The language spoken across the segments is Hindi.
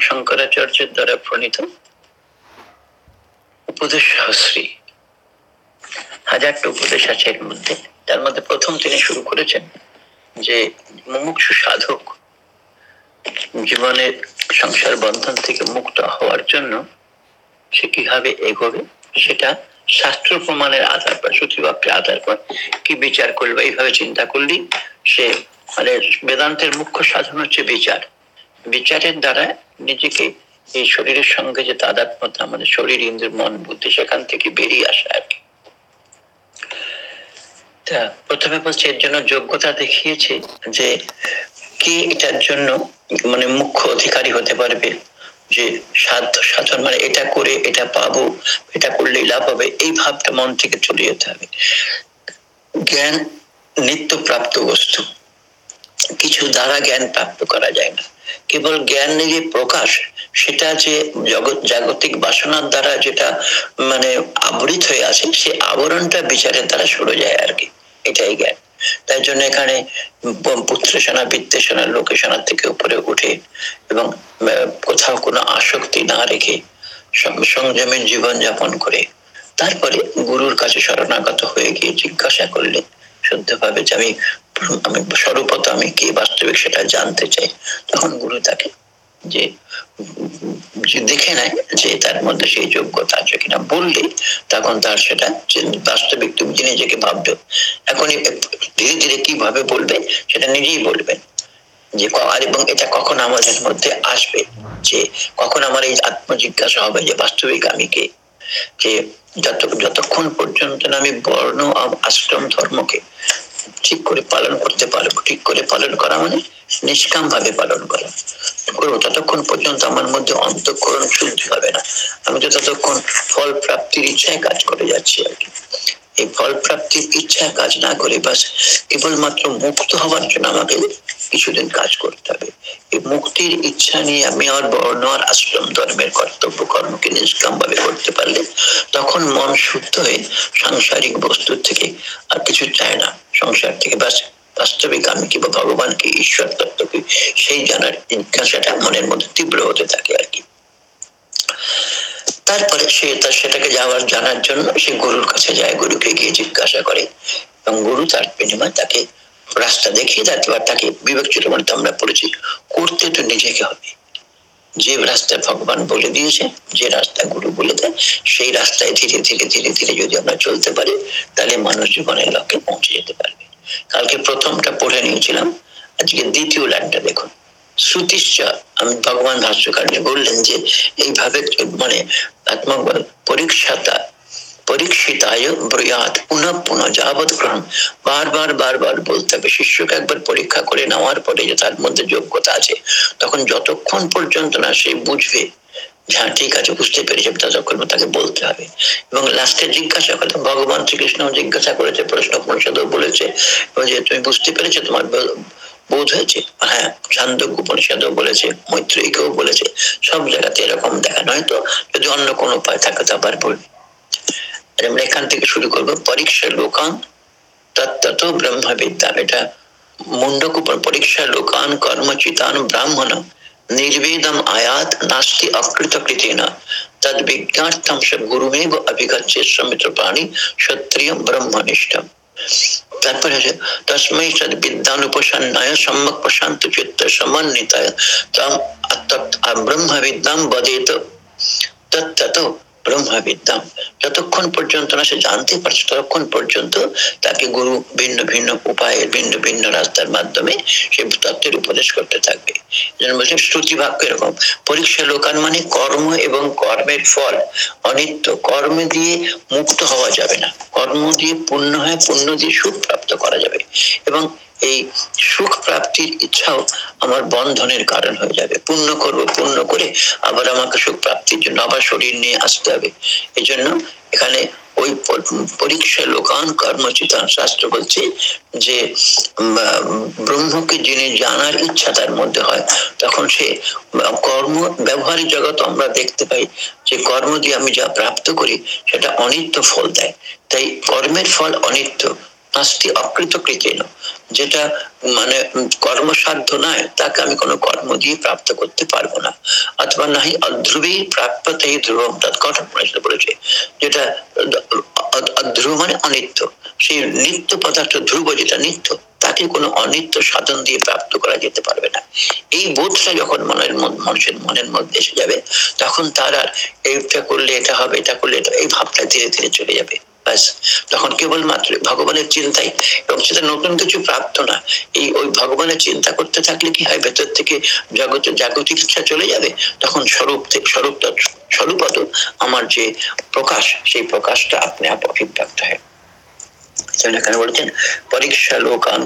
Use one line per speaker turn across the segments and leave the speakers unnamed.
শঙ্করাচার্যের দ্বারা প্রণীত উপদেশ সহস্রী। হাজারটা উপদেশ আছে এর মধ্যে। তার মধ্যে প্রথম তিনি শুরু করেছেন যে মুমুক্ষু সাধক জীবনের সংসার বন্ধন থেকে মুক্ত হওয়ার জন্য সে কীভাবে এগোবে, সেটা শাস্ত্র প্রমাণের আধার পর শ্রুতিবাক্যের আধার পর কি বিচার করবে এইভাবে চিন্তা করলি, সে মানে বেদান্তের মুখ্য সাধন হচ্ছে বিচার। বিচারের দ্বারা নিজেকে এই শরীরের সঙ্গে যে তাদাত্মতা আমাদের শরীর, ইন্দ্র, মন, বুদ্ধি, সেখান থেকে বেরিয়ে আসা আর কি। তা প্রথমে বলছে, এর জন্য যোগ্যতা দেখিয়েছে যে কে এটার জন্য মানে মুখ্য অধিকারী হতে পারবে, যে সাধ্য, সাধন মানে এটা করে এটা পাবো, এটা করলেই লাভ হবে, এই ভাবটা মন থেকে চলে যেতে হবে। জ্ঞান নিত্য প্রাপ্ত বস্তু, কিছু দ্বারা জ্ঞান প্রাপ্ত করা যায় না। কেবল জ্ঞান যে প্রকাশ, সেটা যে জগৎ, জাগতিক বাসনার দ্বারা যেটা মানে আবৃত হয়ে আছে, সে আবরণটা বিচারের দ্বারা সরে যায় আর কি। এটাই জ্ঞান। তাই জন্য এখানে পুত্র সেনা বিত্তেষণা লোকেশনার থেকে উপরে উঠে এবং কোথাও কোনো আসক্তি না রেখে সংযমের জীবন যাপন করে। তারপরে গুরুর কাছে শরণাগত হয়ে গিয়ে জিজ্ঞাসা করলে, শুদ্ধভাবে যে আমি আমি স্বরূপত আমি কি বাস্তবিক সেটা জানতে চাই। তখন গুরু তাকে যে দেখে নেয় যে তার মধ্যে সেই যোগ্যতা আছে কিনা বললে তখন তার সেটা বাস্তবিক তুমি যে নিজেকে ভাববে এখন ধীরে ধীরে কীভাবে বলবে সেটা নিজেই বলবেন যে আর এবং এটা কখন আমাদের মধ্যে আসবে? যে কখন আমার এই আত্মজিজ্ঞাসা হবে যে বাস্তবিক আমি কে? যে যত, যতক্ষণ পর্যন্ত না আমি বর্ণ আশ্রম ধর্মকে ঠিক করে পালন করতে পারব, ঠিক করে পালন করা মানে নিষ্কাম ভাবে পালন করা। করব ততক্ষণ পর্যন্ত আমার মধ্যে অন্তঃকরণ শুদ্ধি হবে না। আমি তো ততক্ষণ ফল প্রাপ্তির ইচ্ছায় কাজ করে যাচ্ছি আর কি। এই ফল প্রাপ্তির ইচ্ছায় কাজ না করে বাস কেবলমাত্র মুক্ত হওয়ার জন্য আমাকে কিছুদিন কাজ করতে হবে। এই মুক্তির ইচ্ছা নিয়ে আমি আর বর্ণ আর আশ্রম ধর্মের কর্তব্য কর্মকে নিষ্কাম ভাবে করতে পারলে তখন মন শুদ্ধ হয়ে সাংসারিক বস্তুর থেকে আর কিছু চায় না। সংসার থেকে বাস বাস্তবিক আমি কি বা ভগবানকে ঈশ্বর তত্ত্বকে সেই জানার জিজ্ঞাসাটা মনের মধ্যে তীব্র হতে থাকে আর কি। তারপরে সে তার সেটাকে যাওয়ার জানার জন্য সে গুরুর কাছে যায়, গুরুকে গিয়ে জিজ্ঞাসা করে। এবং গুরু তার বিনিময় তাকে রাস্তা দেখিয়ে তারপর তাকে বিবেক চূড়ামণিতে আমরা পড়েছি, করতে তো নিজেকে হবে। যে রাস্তায় ভগবান বলে দিয়েছে, যে রাস্তা গুরু বলে দেয়, সেই রাস্তায় ধীরে ধীরে ধীরে ধীরে যদি আমরা চলতে পারি, তাহলে মানুষ জীবনের লক্ষ্যে পৌঁছে যেতে পারবে। কালকে প্রথমটা পড়ে নিয়েছিলাম, আজকে দ্বিতীয় লাইনটা দেখুন। আমি ভগবান বললেন যে, এইভাবে মানে পরীক্ষাতা, পরীক্ষিতায় পুনঃ পুনঃ যাবৎ গ্রহণ। বারবার বারবার বলতে হবে, শিষ্যকে একবার পরীক্ষা করে নেওয়ার পরে যে তার মধ্যে যোগ্যতা আছে, তখন যতক্ষণ পর্যন্ত না সে বুঝবে হ্যাঁ ঠিক আছে, বুঝতে পেরেছে, ততক্ষণ তাকে বলতে হবে। এবং লাস্টে জিজ্ঞাসা করতে ভগবান শ্রীকৃষ্ণ জিজ্ঞাসা করেছে, প্রশ্ন পরিষদও বলেছে, এবং যে তুমি বুঝতে পেরেছ তোমার বোধ হয়েছে। হ্যাঁ ছান্দক উপনিষদও বলেছে, মৈত্রীকেও বলেছে। সব জায়গাতে এরকম দেখা। নয়তো যদি অন্য কোনো উপায় থাকে তো আবার আমরা এখান থেকে শুরু করব। পরীক্ষা লোকান তত্ত্বত ব্রহ্মবিদ্যা। এটা মুন্ডক উপর পরীক্ষা লোকান কর্মচিতান ব্রাহ্মণ নির্বেদম আয়াত নাস্তি অকৃত কৃতেন তদ বিজ্ঞার্থম সব গুরুমেব অভিগচ্ছে সমিত্র প্রাণী ক্ষত্রিয় ব্রহ্মনিষ্ঠম। तात्पर्य तस्मय सद सम्यक प्रशांत चित्त समन्विताय तम ब्रह्म विद्याम बदेत तत्ततो ব্রহ্ম যতক্ষণ পর্যন্ত না সে জানতে পারছে, ততক্ষণ পর্যন্ত তাকে গুরু ভিন্ন ভিন্ন উপায়ে, ভিন্ন ভিন্ন রাস্তার মাধ্যমে সে তত্ত্বের উপদেশ করতে থাকবে। শ্রুতি বাক্য এরকম, পরীক্ষা লোকান মানে কর্ম এবং কর্মের ফল। অনিত্য, কর্ম দিয়ে মুক্ত হওয়া যাবে না। কর্ম দিয়ে পুণ্য হয়, পুণ্য দিয়ে সুখ প্রাপ্ত করা যাবে। এবং এই সুখ প্রাপ্তির ইচ্ছাও আমার বন্ধনের কারণ হয়ে যাবে। পূর্ণ করব পূর্ণ করে আবার আমাকে সুখ প্রাপ্তির জন্য আবার শরীর নিয়ে আসতে হবে। এই জন্য এখানে ওই পরীক্ষা লোকান কর্মচিতান শাস্ত্র বলছে যে ব্রহ্মকে যিনি জানার ইচ্ছা তার মধ্যে হয়, তখন সে কর্ম ব্যবহারিক জগৎ আমরা দেখতে পাই যে কর্ম দিয়ে আমি যা প্রাপ্ত করি, সেটা অনিত্য ফল দেয়। তাই কর্মের ফল অনিত্য। নাস্তি অকৃত কৃতেন যেটা মানে কর্মসাধ্য নয়, তাকে আমি কোনো কর্ম দিয়ে প্রাপ্ত করতে পারব না। অথবা নাহি অধ্রুবী প্রাপ্যতেই ধ্রুবম তৎকঠন বলেছে, যেটা ধ্রুব মানে অনিত্য। সেই নিত্য পদার্থ ধ্রুব যেটা নিত্য, তাকে কোনো অনিত্য সাধন দিয়ে প্রাপ্ত করা যেতে পারবে না। এই বোধটা যখন মনের মানুষের মনের মধ্যে এসে যাবে, তখন তার এইটা করলে এটা হবে, এটা করলে এটা এই ভাবটা ধীরে ধীরে চলে যাবে। ব্যাস তখন কেবলমাত্র ভগবানের চিন্তাই এবং সেটা নতুন কিছু প্রাপ্ত না এই ওই ভগবানের চিন্তা করতে থাকলে কি হয়? ভেতর থেকে জগৎ জাগতিক ইচ্ছা চলে যাবে? তখন স্বরূপ স্বরূপটা স্বরূপত আমার যে প্রকাশ, সেই প্রকাশটা আপনি আপ অভিব্যক্ত হয়। এখানে বলেছেন, পরীক্ষা, লোকান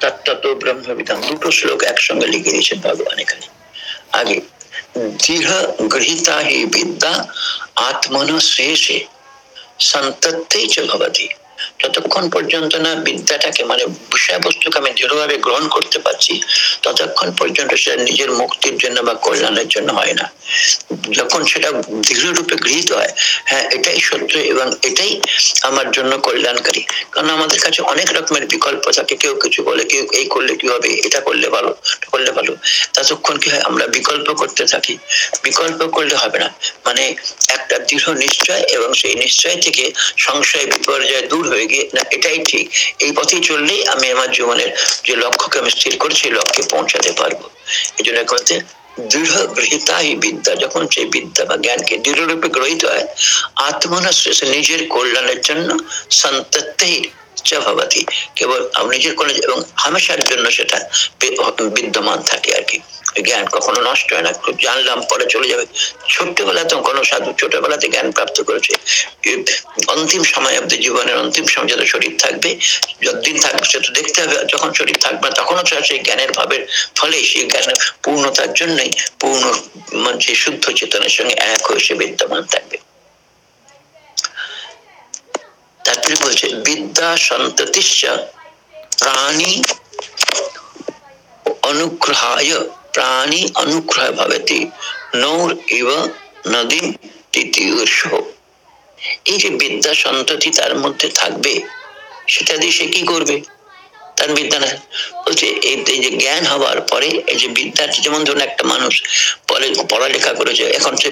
তত্ত্ব ব্রহ্মবিধান দুটো শ্লোক একসঙ্গে লিখে দিয়েছেন ভগবান এখানে। আগে দৃঢ় গৃহীতা হি বিদ্যা, আত্মন শেষে। संतत्ते च भवति। যতক্ষণ পর্যন্ত না বিদ্যাটাকে মানে বিষয়বস্তুকে আমি দৃঢ়ভাবে গ্রহণ করতে পারছি, ততক্ষণ পর্যন্ত সেটা নিজের মুক্তির জন্য বা কল্যাণের জন্য হয় না। যখন সেটা দৃঢ় রূপে গৃহীত হয় হ্যাঁ এটাই সত্য এবং এটাই আমার জন্য কল্যাণকারী। কারণ আমাদের কাছে অনেক রকমের বিকল্প থাকে, কেউ কিছু বলে, কেউ এই করলে কি হবে, এটা করলে ভালো করলে ভালো। ততক্ষণ কি হয়, আমরা বিকল্প করতে থাকি। বিকল্প করলে হবে না। মানে একটা দৃঢ় নিশ্চয় এবং সেই নিশ্চয় থেকে সংশয়, বিপর্যয় দূর হয়ে গিয়ে, না, এটাই ঠিক। এই পথেই চললেই আমি আমার জীবনের যে লক্ষ্যকে আমি স্থির করছি লক্ষ্যে পৌঁছাতে পারব। এই জন্য করতে দৃঢ় গৃহীতাই বিদ্যা। যখন সেই বিদ্যা বা জ্ঞানকে দৃঢ়রূপে গ্রহীত হয় আত্মনা নিজের কল্যাণের জন্য সন্ততেই ভবতী। কেবল নিজের কোনো এবং হামেশার জন্য সেটা বিদ্যমান থাকে আর কি। জ্ঞান কখনো নষ্ট হয় না জানলাম, পরে চলে যাবে। ছোট্টবেলা তো কোনো সাধু ছোটবেলাতে জ্ঞান প্রাপ্ত করেছে। অন্তিম সময় অব্দি জীবনের অন্তিম সময় যত শরীর থাকবে, যতদিন থাকবে সে তো দেখতে হবে যখন শরীর থাকবে না, তখনও সেই জ্ঞানের ভাবের ফলে সেই জ্ঞানের পূর্ণতার জন্যই পূর্ণ যে শুদ্ধ চেতনের সঙ্গে এক হয়ে সে বিদ্যমান থাকবে। তারপরে বলছে, বিদ্যা সন্ততিশ্চ প্রাণী অনুগ্রহায়, প্রাণী অনুগ্রহ ভবতি, নৌর ইব নদীম তৃতীয় এই যে বিদ্যা সন্ততি তার মধ্যে থাকবে, সেটা দিয়ে সে কি করবে? তার বিদ্যা না, বলছে, এই যে জ্ঞান হওয়ার পরে, এই যে বিদ্যার্থী, যেমন ধরুন একটা মানুষ পরে পড়ালেখা করেছে, এখন সে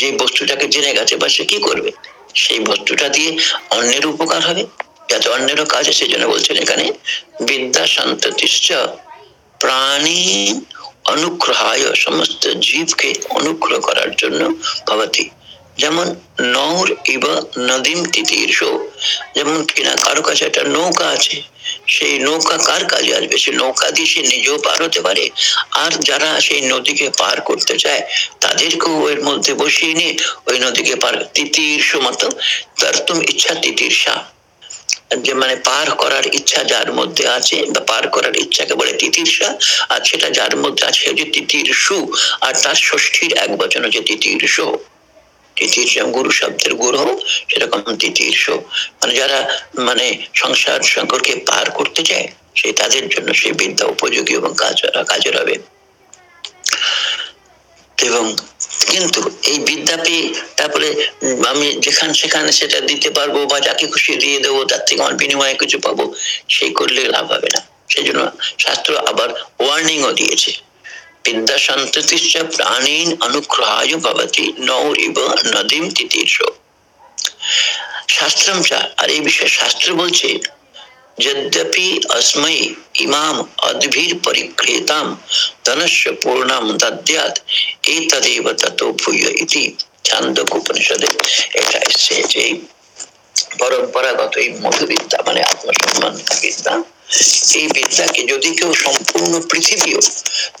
যে বস্তুটাকে জেনে গেছে, বা সে কি করবে? সেই বস্তুটা দিয়ে অন্যের উপকার হবে। যাতে অন্যেরও কাজ সেই জন্য বলছেন এখানে, বিদ্যা সন্ততিশ্চ প্রাণী অনুগ্রহায় সমস্ত জীবকে অনুগ্রহ করার জন্য ভবতী। যেমন নৌর ইব নদীম তিতীর্ষ যেমন কিনা কারও কাছে একটা নৌকা আছে, সেই নৌকা কার কাজে আসবে? সে নৌকা দিয়ে সে নিজেও পার হতে পারে। আর যারা সেই নদীকে পার করতে চায়, তাদেরকেও এর মধ্যে বসিয়ে নিয়ে ওই নদীকে পার তিতীর্ষ মতো তার তুমি ইচ্ছা তিতীর্ষা যে মানে পার করার ইচ্ছা যার মধ্যে আছে, বা পার করার ইচ্ছাকে বলে তিতীর্ষা আর সেটা যার মধ্যে আছে যে তিতীর্ষু আর তার ষষ্ঠীর এক বচন হচ্ছে তিতীর্ষ গুরু শব্দের গুরু সেরকম তিতীর্ষ মানে যারা মানে সংসার সংকটকে পার করতে চায় সেই তাদের জন্য সেই বিদ্যা উপযোগী এবং কাজ কাজের হবে। এবং কিন্তু এই বিদ্যা পেয়ে তারপরে আমি যেখানে সেখানে সেটা দিতে পারব বা যাকে খুশি দিয়ে দেবো, তার থেকে আমার বিনিময়ে কিছু পাবো, সেই করলে লাভ হবে না। সেই জন্য শাস্ত্র আবার ওয়ার্নিংও দিয়েছে। বিদ্যা প্রাণীন অনুগ্রহায় ভবতি নৌর ইব নদীম তিতীর্ষ। শাস্ত্রম চা, আর এই বিষয়ে শাস্ত্র বলছে, যদ্যপি অস্মৈ ইমাম অদ্ভির পরিক্রেতাম ধনস্য পূর্ণাম দদ্যাত এই তদেব তত ভূয় ইতি। ছান্দক উপনিষদে এটা এসছে যে পরম্পরাগত এই মধুবিদ্যা মানে আত্মসম্মান বিদ্যা এই বিদ্যাকে যদি কেউ সম্পূর্ণ পৃথিবীও,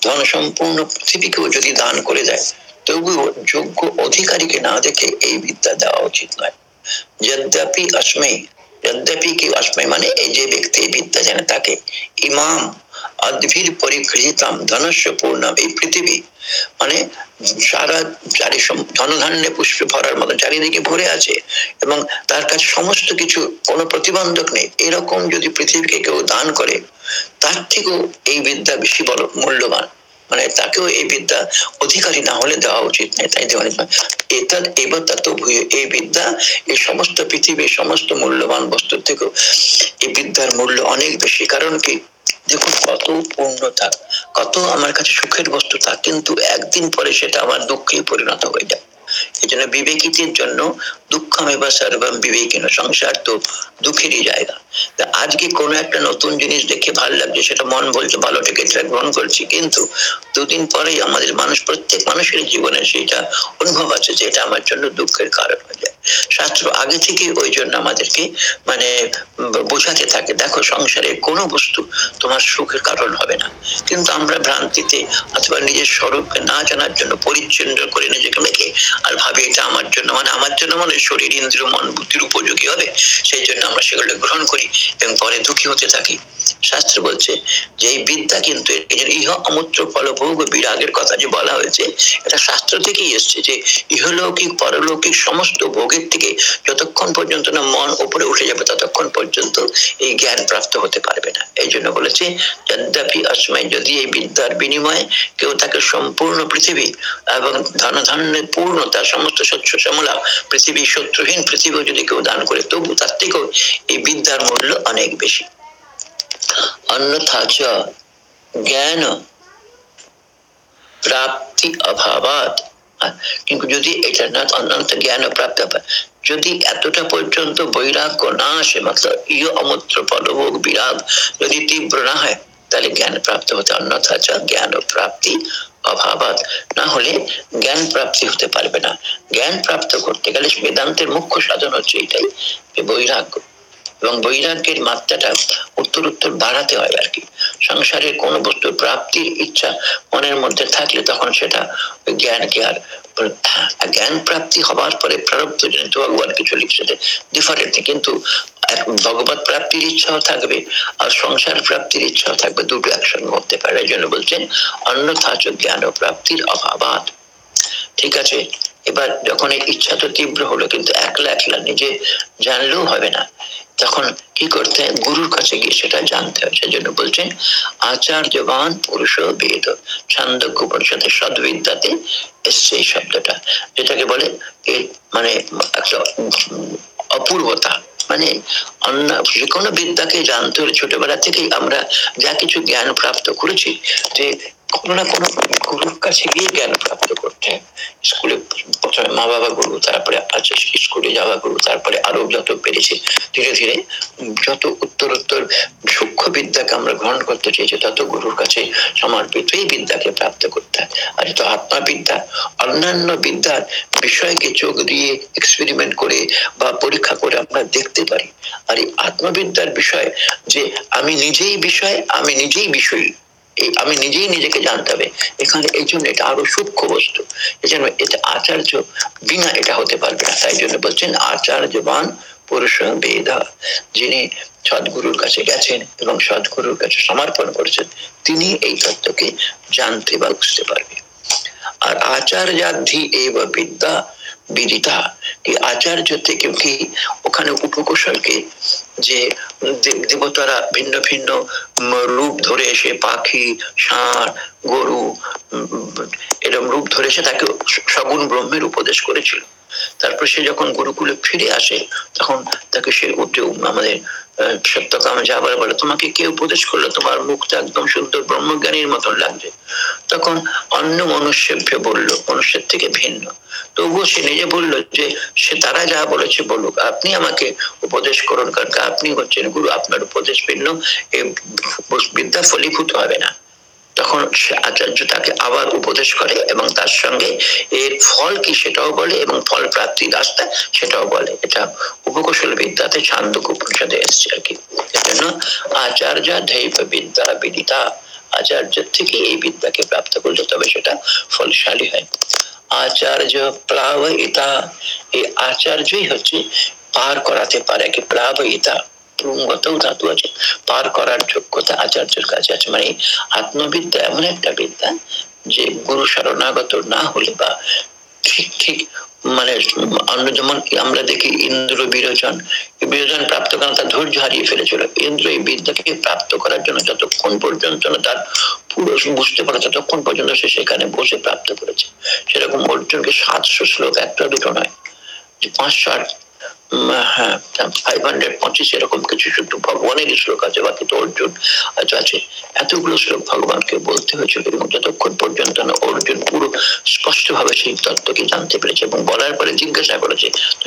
ধন সম্পূর্ণ পৃথিবীকেও যদি দান করে দেয়, তবুও যোগ্য অধিকারীকে না দেখে এই বিদ্যা দেওয়া উচিত নয়। যদ্যপি অস্মৈ কি অস্ময় মানে এই যে ব্যক্তি বিদ্যা জানে তাকে ইমাম অদ্ভির পরিগৃহিতাম ধনস্য পূর্ণম এই পৃথিবী মানে সারা চারি ধনধান্যে পুষ্প ভরার মতো চারিদিকে ভরে আছে এবং তার কাছে সমস্ত কিছু কোনো প্রতিবন্ধক নেই এরকম যদি পৃথিবীকে কেউ দান করে, তার থেকেও এই বিদ্যা বেশি বড় মূল্যবান। মানে তাকেও এই বিদ্যা অধিকারী না হলে দেওয়া উচিত নেই তাই দেওয়া এটা এবার তা তো ভুয়ে, এই বিদ্যা এই সমস্ত পৃথিবীর সমস্ত মূল্যবান বস্তুর থেকেও এই বিদ্যার মূল্য অনেক বেশি। কারণ কি? দেখুন, কত পূর্ণ থাক কত আমার কাছে সুখের বস্তু থাক কিন্তু একদিন পরে সেটা আমার দুঃখে পরিণত হয়ে যায়। এই জন্য বিবেকিতের জন্য দুঃখ বা সর্বম বিবেকিন সংসার তো দুঃখেরই জায়গা। তা আজকে কোনো একটা নতুন জিনিস দেখে ভালো লাগছে, সেটা মন বলছে, ভালো থেকে গ্রহণ করছি, কিন্তু দুদিন পরেই আমাদের মানুষ, প্রত্যেক মানুষের জীবনে সেটা অনুভব আছে যে এটা আমার জন্য দুঃখের কারণ হয়ে যায়। শাস্ত্র আগে থেকে ওই জন্য আমাদেরকে মানে বোঝাতে থাকে, দেখো সংসারে কোনো বস্তু তোমার সুখের কারণ হবে না। কিন্তু আমরা ভ্রান্তিতে অথবা নিজের স্বরূপকে না জানার জন্য পরিচ্ছন্ন করে নিজেকে মেখে আর ভাবে, এটা আমার জন্য মানে আমার জন্য মানে শরীর, ইন্দ্রিয়, মন বুদ্ধির উপযোগী হবে, সেই জন্য আমরা সেগুলো গ্রহণ করি এবং পরে দুঃখী হতে থাকি। শাস্ত্র বলছে যে, এই বিদ্যা কিন্তু ইহ, অমূত্র, ফলভোগ, বিরাগের কথা যে বলা হয়েছে, এটা শাস্ত্র থেকেই এসছে যে, ইহলৌকিক, পরলৌকিক সমস্ত ভোগের থেকে যতক্ষণ পর্যন্ত না মন উপরে উঠে যাবে, ততক্ষণ পর্যন্ত এই জ্ঞান প্রাপ্ত হতে পারবে না। এই জন্য বলেছে, যদ্যাপি অসময় যদি এই বিদ্যার বিনিময়ে কেউ তাকে সম্পূর্ণ পৃথিবী এবং ধন ধান্যের পূর্ণতা সমস্ত স্বচ্ছ শ্যামলা পৃথিবী শত্রুহীন পৃথিবী যদি কেউ দান করে, তবু তার থেকেও এই বিদ্যার মূল্য অনেক বেশি। অন্যথা চ, জ্ঞান প্রাপ্তি অভাবাত। কিন্তু যদি এটা না, অনন্ত জ্ঞান প্রাপ্ত যদি এতটা পর্যন্ত বৈরাগ্য না আসে, মাত্র ইয় অমূত্র পদভোগ বিরাগ যদি তীব্র না হয় তাহলে জ্ঞান প্রাপ্ত হতে অন্যথা জ্ঞান প্রাপ্তি অভাবাত। না হলে জ্ঞান প্রাপ্তি হতে পারবে না। জ্ঞান প্রাপ্ত করতে গেলে বেদান্তের মুখ্য সাধন হচ্ছে এটাই বৈরাগ্য। এবং বৈরাগ্যের মাত্রাটা উত্তর উত্তর বাড়াতে হয় আর কি। সংসারের কোন বস্তুর প্রাপ্তির ইচ্ছা মনের মধ্যে থাকলে তখন সেটা জ্ঞানকে আর জ্ঞান প্রাপ্তি হবার পরে প্রারব্ধ জনিত ভগবান কিছু লিখছে ডিফারেন্ট কিন্তু ভগবত প্রাপ্তির ইচ্ছাও থাকবে আর সংসার প্রাপ্তির ইচ্ছাও থাকবে, দুটো একসঙ্গে হতে পারে। জন্য বলছেন, অন্যথা জ্ঞান প্রাপ্তির অভাবাত। ঠিক আছে? এবার যখন এই ইচ্ছা তো তীব্র হলো, কিন্তু একলা একলা নিজে জানলেও হবে না। তখন কি করতে গুরুর কাছে গিয়ে সেটা জানতে হয়। সেজন্য বলছেন, আচার্যবান পুরুষ বেদ। ছান্দক্য পরিষদের সদ্বিদ্যাতে এসছে এই শব্দটা, যেটাকে বলে মানে একটা অপূর্বতা। মানে অন্য যে কোনো বিদ্যাকে জানতে হলে ছোটবেলা থেকেই আমরা যা কিছু জ্ঞান প্রাপ্ত করেছি, যে কোনো না কোনো গুরুর কাছে গিয়ে জ্ঞান প্রাপ্ত করতে স্কুলে প্রথমে মা বাবা গুরু, তারপরে আছে স্কুলে যাওয়া গুরু, তারপরে আরও যত পেরেছে, ধীরে ধীরে যত উত্তর উত্তর সূক্ষ্ম বিদ্যাকে আমরা গ্রহণ করতে চেয়েছি, তত গুরুর কাছে সমর্পিত এই বিদ্যাকে প্রাপ্ত করতে হয়। আর তো আত্মাবিদ্যা, অন্যান্য বিদ্যার বিষয়কে চোখ দিয়ে এক্সপেরিমেন্ট করে বা পরীক্ষা করে আমরা দেখতে পারি। আর এই আত্মবিদ্যার বিষয় যে আমি নিজেই বিষয়, আমি নিজেই বিষয়ী আমি নিজেই নিজেকে জানতে হবে। এখানে এই জন্য এটা আরও সূক্ষ্ম বস্তু। এই জন্য এটা আচার্য বিনা এটা হতে পারবে না। তাই জন্য বলছেন, আচার্যবান পুরুষ বেদা। যিনি সদ্গুরুর কাছে গেছেন এবং সদ্গুরুর কাছে সমর্পণ করেছেন, তিনি এই তত্ত্বকে জানতে বা বুঝতে পারবে। আর আচার্যাধি এব বিদ্যা বিদিতা, কি আচার্য থেকে কি ওখানে উপকৌশলকে যে দেবতারা ভিন্ন ভিন্ন রূপ ধরে এসে পাখি, ষাঁড়, গরু এরকম রূপ ধরে এসে তাকে সগুণ ব্রহ্মের উপদেশ করেছিল। তারপর সে যখন গুরুকুলে ফিরে আসে, তখন তাকে সে উঠে আমাদের যাবার বলে তোমাকে কে উপদেশ করল? তোমার মুখটা একদম শুদ্ধ ব্রহ্মজ্ঞানীর মতন লাগছে। তখন অন্য বলল, মনুষ্যের থেকে ভিন্ন। তবুও সে নিজে বলল যে, সে তারা যা বলেছে বলুক, আপনি আমাকে উপদেশ করুন, কারণ আপনি হচ্ছেন গুরু, আপনার উপদেশ ভিন্ন এই বিদ্যা ফলীভূত হবে না। তখন সে আচার্য তাকে আবার উপদেশ করে এবং তার সঙ্গে এর ফল কি সেটাও বলে এবং ফল প্রাপ্তির রাস্তা সেটাও বলে। এটা উপকৌশল বিদ্যাতে ছান্দক উপনিষদে এসছে আর কি। এজন্য আচার্য ধৈব বিদ্যা বিদিতা আচার্য থেকে এই বিদ্যাকে প্রাপ্ত করলে তবে সেটা ফলশালী হয়। আচার্য প্লাবিতা এই আচার্যই হচ্ছে পার করাতে পারে কি প্লাবিতা ধাতু আছে, পার করার যোগ্যতা আচার্যের কাছে আছে। মানে আত্মবিদ্যা এমন একটা বিদ্যা যে গুরু শরণাগত না হলে বা ঠিক ঠিক মানে অন্য যেমন আমরা দেখি ইন্দ্র বিরোচন বিরোচন প্রাপ্ত করেন তার ধৈর্য হারিয়ে ফেলেছিল। ইন্দ্র এই বিদ্যাকে প্রাপ্ত করার জন্য যতক্ষণ পর্যন্ত না তার পুরো বুঝতে পারে ততক্ষণ পর্যন্ত সে সেখানে বসে প্রাপ্ত করেছে। সেরকম অর্জুনকে সাতশো শ্লোক, একটা দুটো নয় পাঁচশো আট তুমি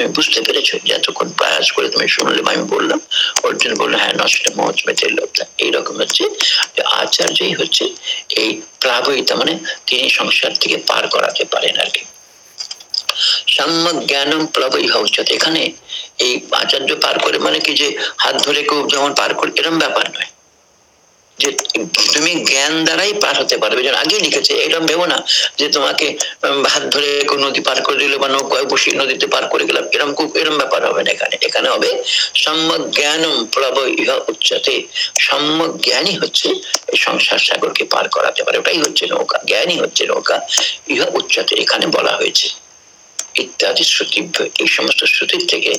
বুঝতে পেরেছ? এতক্ষণ প্রয়াস করে তুমি শুনলে, আমি বললাম, অর্জুন বলল হ্যাঁ নষ্ট লোকটা। এইরকম হচ্ছে আচার্যই হচ্ছে এই প্লাবইতা মানে তিনি সংসার থেকে পার করাতে পারেন আর কি। সম্যক জ্ঞানম প্লবই এখানে এই আচার্য পার করে মানে কি যে হাত ধরে কেউ যেমন পার করে এরকম ব্যাপার নয়। যে তুমি জ্ঞান দ্বারাই পার হতে পারবে। যেন লিখেছে এরকম ভেবো না যে তোমাকে হাত ধরে নদী পার করে দিল বা নৌকায় নদীতে পার করে গেলাম এরকম এরকম ব্যাপার হবে না এখানে। এখানে হবে সম্যক জ্ঞানম প্লব ইহা উচ্চতে। সম্যক জ্ঞানই হচ্ছে এই সংসার সাগরকে পার করাতে পারে। ওটাই হচ্ছে নৌকা। জ্ঞানই হচ্ছে নৌকা ইহা উচ্চতে। এখানে বলা হয়েছে। ইত্যাদি শ্রুতি এই সমস্ত শ্রুতির থেকে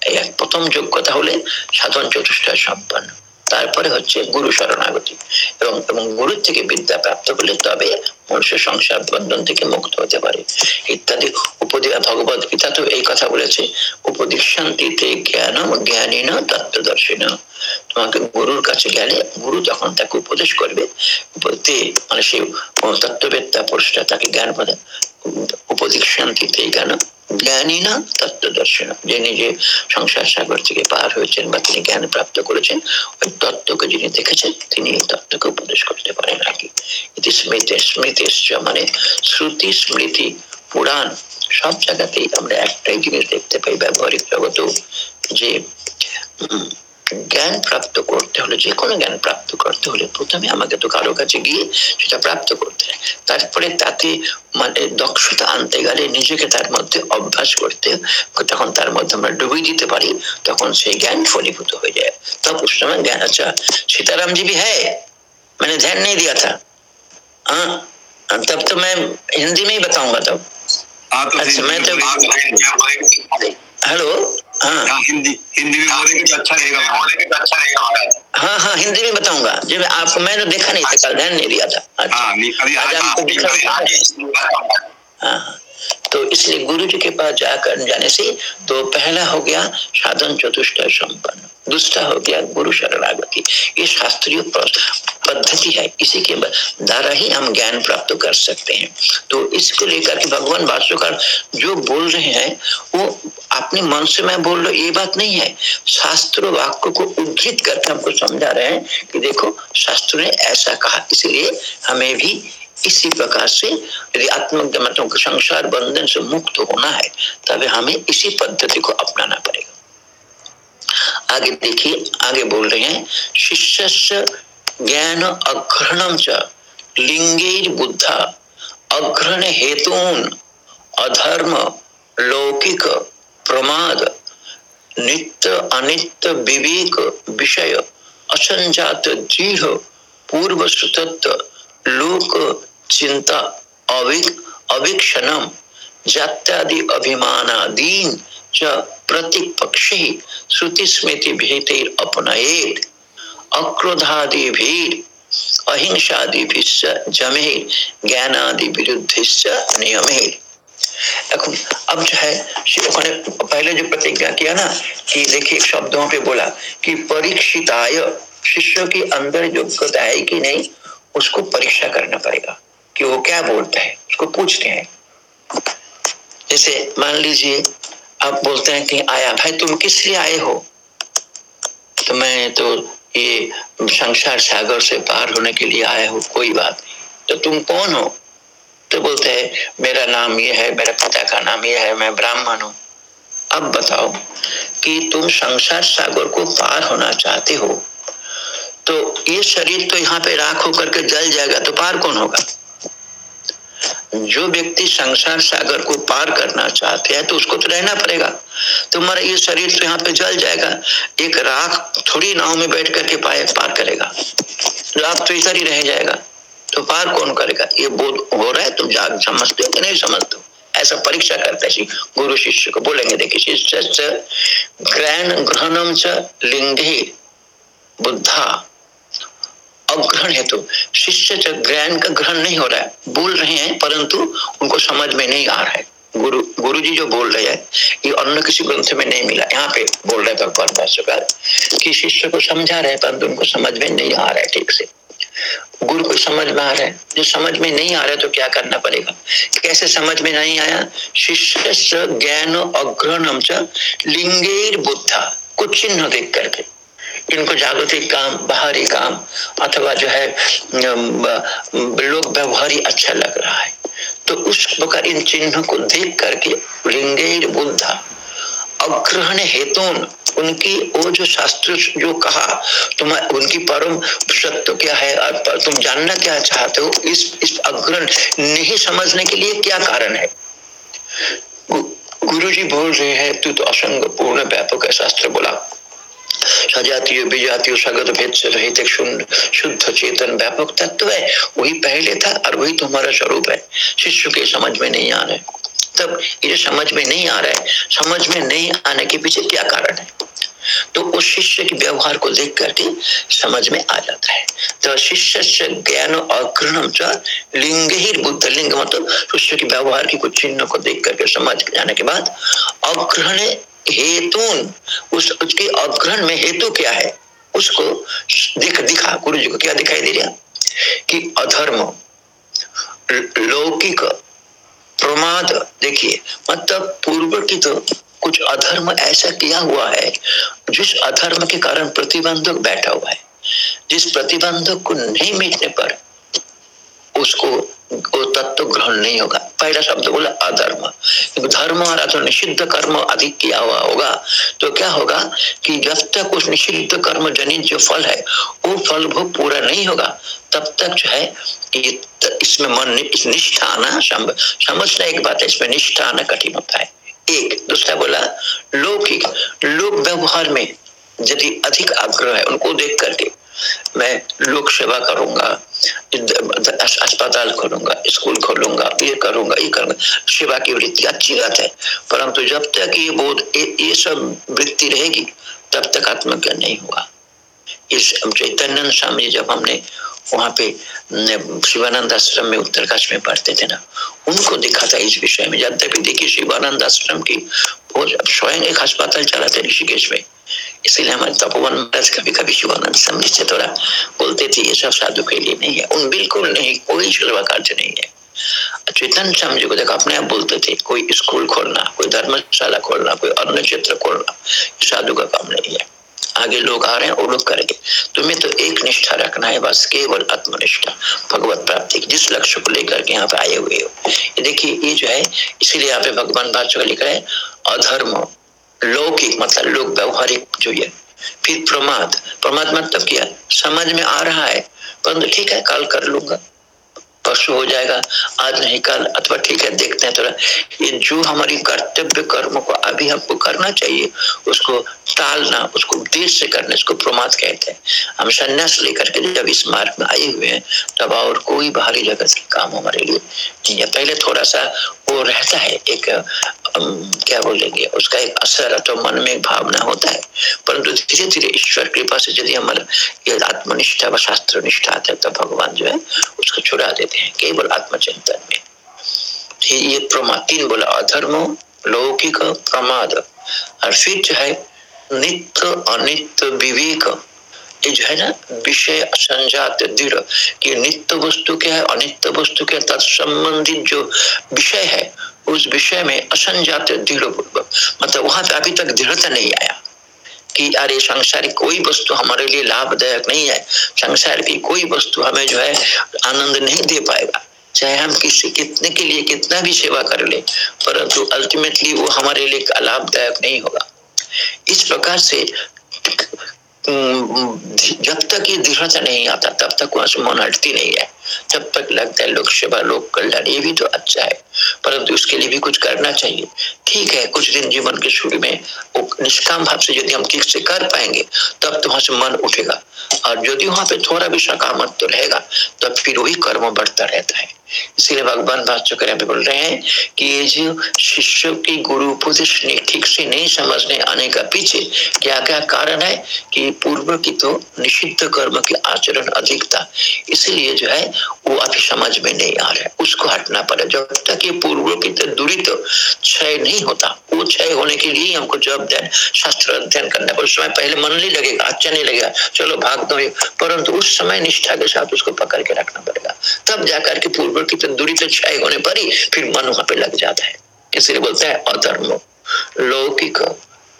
এক প্রথম যোগ্যতা হলে সাধন চতুষ্টয় সম্পন্ন। তারপরে হচ্ছে গুরু শরণাগতি। এবং এবং গুরুর থেকে বিদ্যা প্রাপ্ত করলে তবে মনুষ্য সংসার বন্ধন থেকে মুক্ত হতে পারে। ইত্যাদি উপদেশ ভগবত গীতা তো এই কথা বলেছে উপদীক্ষান্তিতে জ্ঞান জ্ঞানী না তত্ত্বদর্শী না তোমাকে গুরুর কাছে গেলে গুরু যখন তাকে উপদেশ করবে মানে সেই তত্ত্ববেত্তা পুরুষটা তাকে জ্ঞান প্রদান উপদীক্ষান্তিতে জ্ঞান জ্ঞানী না তত্ত্বদর্শন যে সংসার সাগর থেকে পার হয়েছেন বা তিনি জ্ঞান প্রাপ্ত করেছেন, ওই তত্ত্বকে যিনি দেখেছেন, তিনি এই তত্ত্বকে উপদেশ করতে পারেন আর কি। ইতি স্মৃতি স্মৃতি মানে শ্রুতি, স্মৃতি, পুরাণ, সব জায়গাতেই আমরা একটাই জিনিস দেখতে পাই ব্যবহারিক জগত যে জ্ঞান প্রাপ্ত করতে হলে যে কোনো জ্ঞান প্রাপ্ত করতে হলে প্রথমে আমাকে তো কারো কাছে গিয়ে সেটা প্রাপ্ত করতে হয় তারপরে তাতে মানে দক্ষতা আনতে গেলে নিজেকে তার মধ্যে অভ্যাস করতে তখন তার মধ্যে আমরা ডুবে দিতে পারি তখন সেই জ্ঞান ফলীভূত হয়ে যায় तब उस समय ज्ञान अच्छा सीताराम जी भी है मैंने ध्यान नहीं दिया था हाँ तब तो मैं हिंदी में ही बताऊंगा तब अच्छा मैं तो हेलो हाँ।, हाँ हिंदी हिंदी में बोलेंगे तो अच्छा रहेगा अच्छा रहेगा हाँ हाँ हिंदी में बताऊँगा। जब आपको मैंने देखा नहीं था कल ध्यान नहीं दिया था। अच्छा। हाँ, आज आपको दिखा हाँ। तो इसलिए गुरु जी के पास जाकर जाने से तो पहला हो गया साधन चतुष्ट संपन्न। दूसरा हो गया गुरु शरणागति। ये शास्त्रीय पद्धति है। इसी के द्वारा ही हम ज्ञान प्राप्त कर सकते हैं। तो इसको लेकर के भगवान वास्तुकार जो बोल रहे हैं, वो अपने मन से मैं बोल रहा ये बात नहीं है। शास्त्र वाक्य को उद्धृत करके हमको समझा रहे हैं कि देखो, शास्त्र ने ऐसा कहा। इसलिए हमें भी इसी प्रकार से यदि आत्मज्ञातों के संसार बंधन से मुक्त होना है, तभी हमें इसी पद्धति को अपनाना पड़ेगा। आगे देखिए, आगे बोल रहे हैं शिष्य ज्ञान अग्रहणम च लिंगे बुद्धा अग्रहण हेतून अधर्म, लौकिक प्रमाद, नित्य अनित्य विवेक विषय, असंजात दृढ़ पूर्व सुतत्व लोक चिंता अविक अविक्षणम जात्यादि अभिमानादीन च प्रतिपक्षे श्रुति स्मृति भेतिर अपनयेत अक्रोधादि भीर अहिंसादि जमेर ज्ञानादि विरुद्ध नियमेर এখন अब जो है ওখানে पहले जो प्रतिज्ञा किया ना कि देखिए शब्दों पे बोला कि परीक्षित आय शिष्य के अंदर योग्यता है कि नहीं उसको परीक्षा करना पड़ेगा कि वो क्या बोलता है? उसको पूछते हैं। जैसे मान लीजिए, आप बोलते हैं कि आया, भाई तुम किस लिए आए हो? तो मैं तो ये संसार सागर से पार होने के लिए आया हूँ, कोई बात नहीं। तो तुम कौन हो? तो बोलते हैं, मेरा नाम ये है, मेरे पिता का नाम ये है, मैं ब्राह्मण हूँ। अब बताओ कि तुम संसार सागर को पार होना चाहते हो तो ये शरीर तो यहाँ पे राख होकर के जल जाएगा तो पार कौन होगा? जो व्यक्ति संसार सागर को पार करना चाहते हैं तो उसको तो रहना पड़ेगा। तुम्हारा ये शरीर तो यहाँ पे जल जाएगा, एक राख थोड़ी नाव में बैठ करके पाए, पार करेगा। राख तो इधर ही रह जाएगा। तो पार कौन करेगा? ये बोध हो रहा है, तुम जाग, समझते हो कि नहीं समझते हो? ऐसा परीक्षा करते हैं गुरु शिष्य को। बोलेंगे, देखिए, शिष्य ग्रहण ग्रहणम च, लिंगे, बुद्धा। अग्रहण है तो शिष्य ज्ञान का ग्रहण नहीं हो रहा है, बोल रहे हैं, परंतु उनको समझ में नहीं आ रहा है। गुरु गुरु जी जो बोल रहे हैं, ये अन्य किसी ग्रंथ में नहीं मिला। यहाँ पे बोल रहे भगवान भाष्यकार कि शिष्य को समझा रहे परंतु उनको समझ में नहीं आ रहा है ठीक से। गुरु को समझ में आ रहा है। जो समझ में नहीं आ रहा है तो क्या करना पड़ेगा? कैसे समझ में नहीं आया? शिष्य ज्ञान अग्रहणम च लिंगेर बुद्धा कुछ चिन्ह देख करके। इनको जागतिक काम, बाहरी काम, अथवा जो है लोग व्यवहार ही अच्छा लग रहा है। तो उस प्रकार इन चिन्हों को देख करके लिंगे बुद्धा, अग्रहण हेतु उनकी वो जो शास्त्र जो कहा तुम उनकी परम सत्य क्या है तुम जानना क्या चाहते हो, इस इस अग्रहण नहीं समझने के लिए क्या कारण है? गुरु जी बोल रहे हैं, तू तो असंग पूर्ण व्यापक है शास्त्र बोला। सजातीय विजातीय सगत भेद से रहित एक शुद्ध चेतन व्यापक तत्व है। वही पहले था और वही तो स्वरूप है। शिष्य के समझ में नहीं आ रहे तब ये समझ में नहीं आ रहा है, समझ में नहीं आने के पीछे क्या कारण है? तो उस शिष्य के व्यवहार को देख करके समझ में आ जाता है। तो शिष्य से ज्ञान अग्रहण लिंग ही बुद्ध लिंग मतलब शिष्य के व्यवहार की कुछ चिन्ह को देख करके समझ जाने के बाद अग्रहण हेतुन, उस, उसके अग्रहण में हेतु क्या है? उसको दिख, दिखा गुरु जी को क्या दिखाई दे रहा? कि अधर्म, लौकिक प्रमाद, देखिए मतलब पूर्व की तो कुछ अधर्म ऐसा किया हुआ है, जिस अधर्म के कारण प्रतिबंधक बैठा हुआ है। जिस प्रतिबंधक को नहीं मिटने पर उसको वो तत्व ग्रहण नहीं होगा। पहला शब्द बोला, अधर्म। धर्म और अथवा निषिद्ध कर्म अधिक किया हुआ होगा तो क्या होगा कि जब तक उस निषिद्ध कर्म जनित जो फल है, वो फल भोग पूरा नहीं होगा, तब तक जो है इसमें मन, इस निष्ठा आना समझना एक बात है, इसमें निष्ठा आना कठिन होता है। एक, दूसरा बोला, लौकिक, लोक व्यवहार में यदि अधिक आग्रह है, उनको देख करके मैं लोक सेवा करूँगा अस्पताल खोलूँगा, स्कूल खोलूँगा, ये करूँगा ये करूँगा। सेवा की वृत्ति अच्छी बात है, परंतु जब तक ये बोध, ये सब वृत्ति रहेगी, तब तक आत्मज्ञान नहीं हुआ इस चैतन्य स्वामी जब हमने वहाँ पे शिवानंद आश्रम में, उत्तरकाश में पढ़ते थे ना, उनको देखा था इस विषय में। जब तक देखिए शिवानंद आश्रम की स्वयं एक अस्पताल चलाते ऋषिकेश में इसीलिए हमारे तपोवन महाराज कभी कभी शिवानंद समझ से थोड़ा बोलते थे, ये सब साधु के लिए नहीं है। उन बिल्कुल नहीं, कोई सेवा कार्य नहीं है। चेतन समझ को देखो, अपने आप बोलते थे, कोई स्कूल खोलना, कोई धर्मशाला खोलना, कोई अन्य क्षेत्र खोलना साधु का काम नहीं है। आगे लोग आ रहे हैं, वो लोग करेंगे। तुम्हें तो एक निष्ठा रखना है बस, केवल आत्मनिष्ठा, भगवत प्राप्ति जिस लक्ष्य को लेकर के यहाँ पे आए हुए हो। ये देखिए, ये जो है, इसीलिए यहाँ पे भगवान भाषा लिख हैं, अधर्म लौकिक मतलब लोग व्यवहारिक जो है फिर प्रमाद प्रमाद मतलब क्या? समझ में आ रहा है? परंतु ठीक है, कल कर लूँगा। परसों हो जाएगा, आज नहीं कल, अथवा ठीक है, देखते हैं थोड़ा। ये जो हमारी कर्तव्य कर्म को अभी हमको करना चाहिए, उसको टालना, उसको देश से करना, इसको प्रमाद कहते हैं। हम संन्यास लेकर के जब इस मार्ग में आए हुए हैं, तब और कोई बाहरी जगत के काम हमारे लिए नहीं है। पहले थोड़ा सा वो रहता है, एक क्या बोलेंगे? उसका एक असर अथवा मन में भावना होता है। परंतु धीरे धीरे ईश्वर कृपा से यदि हमारा ये आत्मनिष्ठा व शास्त्र निष्ठा आता है तो भगवान जो है, उसको छुड़ा देते हैं, केवल आत्मचिंतन में। ये प्रमाद तीन बोला, अधर्म लौकिक प्रमाद। और फिर जो है, नित्य अनित्य विवेक। ये जो है ना, विषय संजात दृढ़ कि नित्य वस्तु क्या है, अनित्य वस्तु क्या तत्संबंधित जो विषय है उस विषय में असंजात दृढ़ मतलब वहाँ पे अभी तक दृढ़ता नहीं आया कि अरे संसार कोई वस्तु हमारे लिए लाभदायक नहीं है। संसार की कोई वस्तु हमें जो है आनंद नहीं दे पाएगा। चाहे हम किसी कितने के लिए कितना भी सेवा कर ले, परंतु अल्टीमेटली वो हमारे लिए लाभदायक नहीं होगा। इस प्रकार से जब तक ये दृढ़ता नहीं आता, तब तक वहाँ से मन हटती नहीं है। तब तक लगता है लोक सेवा, लोक कल्याण, ये भी तो अच्छा है। परंतु उसके लिए भी कुछ करना चाहिए। ठीक है, कुछ दिन जीवन के शुरू में वो निष्काम भाव से यदि हम ठीक से कर पाएँगे, तब तो वहाँ से मन उठेगा। और यदि वहाँ पे थोड़ा भी सकामत तो रहेगा, तब फिर वही कर्म बढ़ता रहता है। इसलिए भगवान भाष्यकर पे बोल रहे हैं कि ये जो शिष्य की गुरु उपदेश ठीक से नहीं समझने आने का पीछे क्या क्या कारण है कि पूर्व की तो निषिद्ध कर्म की आचरण अधिक था। इसलिए जो है, वो अभी समझ में नहीं आ रहा है। उसको हटना पड़ा। जब तक ये पूर्व की तो दूरी तो क्षय नहीं होता, वो क्षय होने के लिए हमको जब ध्यान, शास्त्र अध्ययन करना उस समय पहले मन नहीं लगेगा अच्छा नहीं लगेगा, चलो भाग दो परंतु उस समय निष्ठा के साथ उसको पकड़ के रखना पड़ेगा। तब जाकर के पूर्व की तो दूरी तो क्षय होने पर ही फिर मन वहाँ पे लग जाता है। इसलिए बोलता है अधर्म। लौकिक,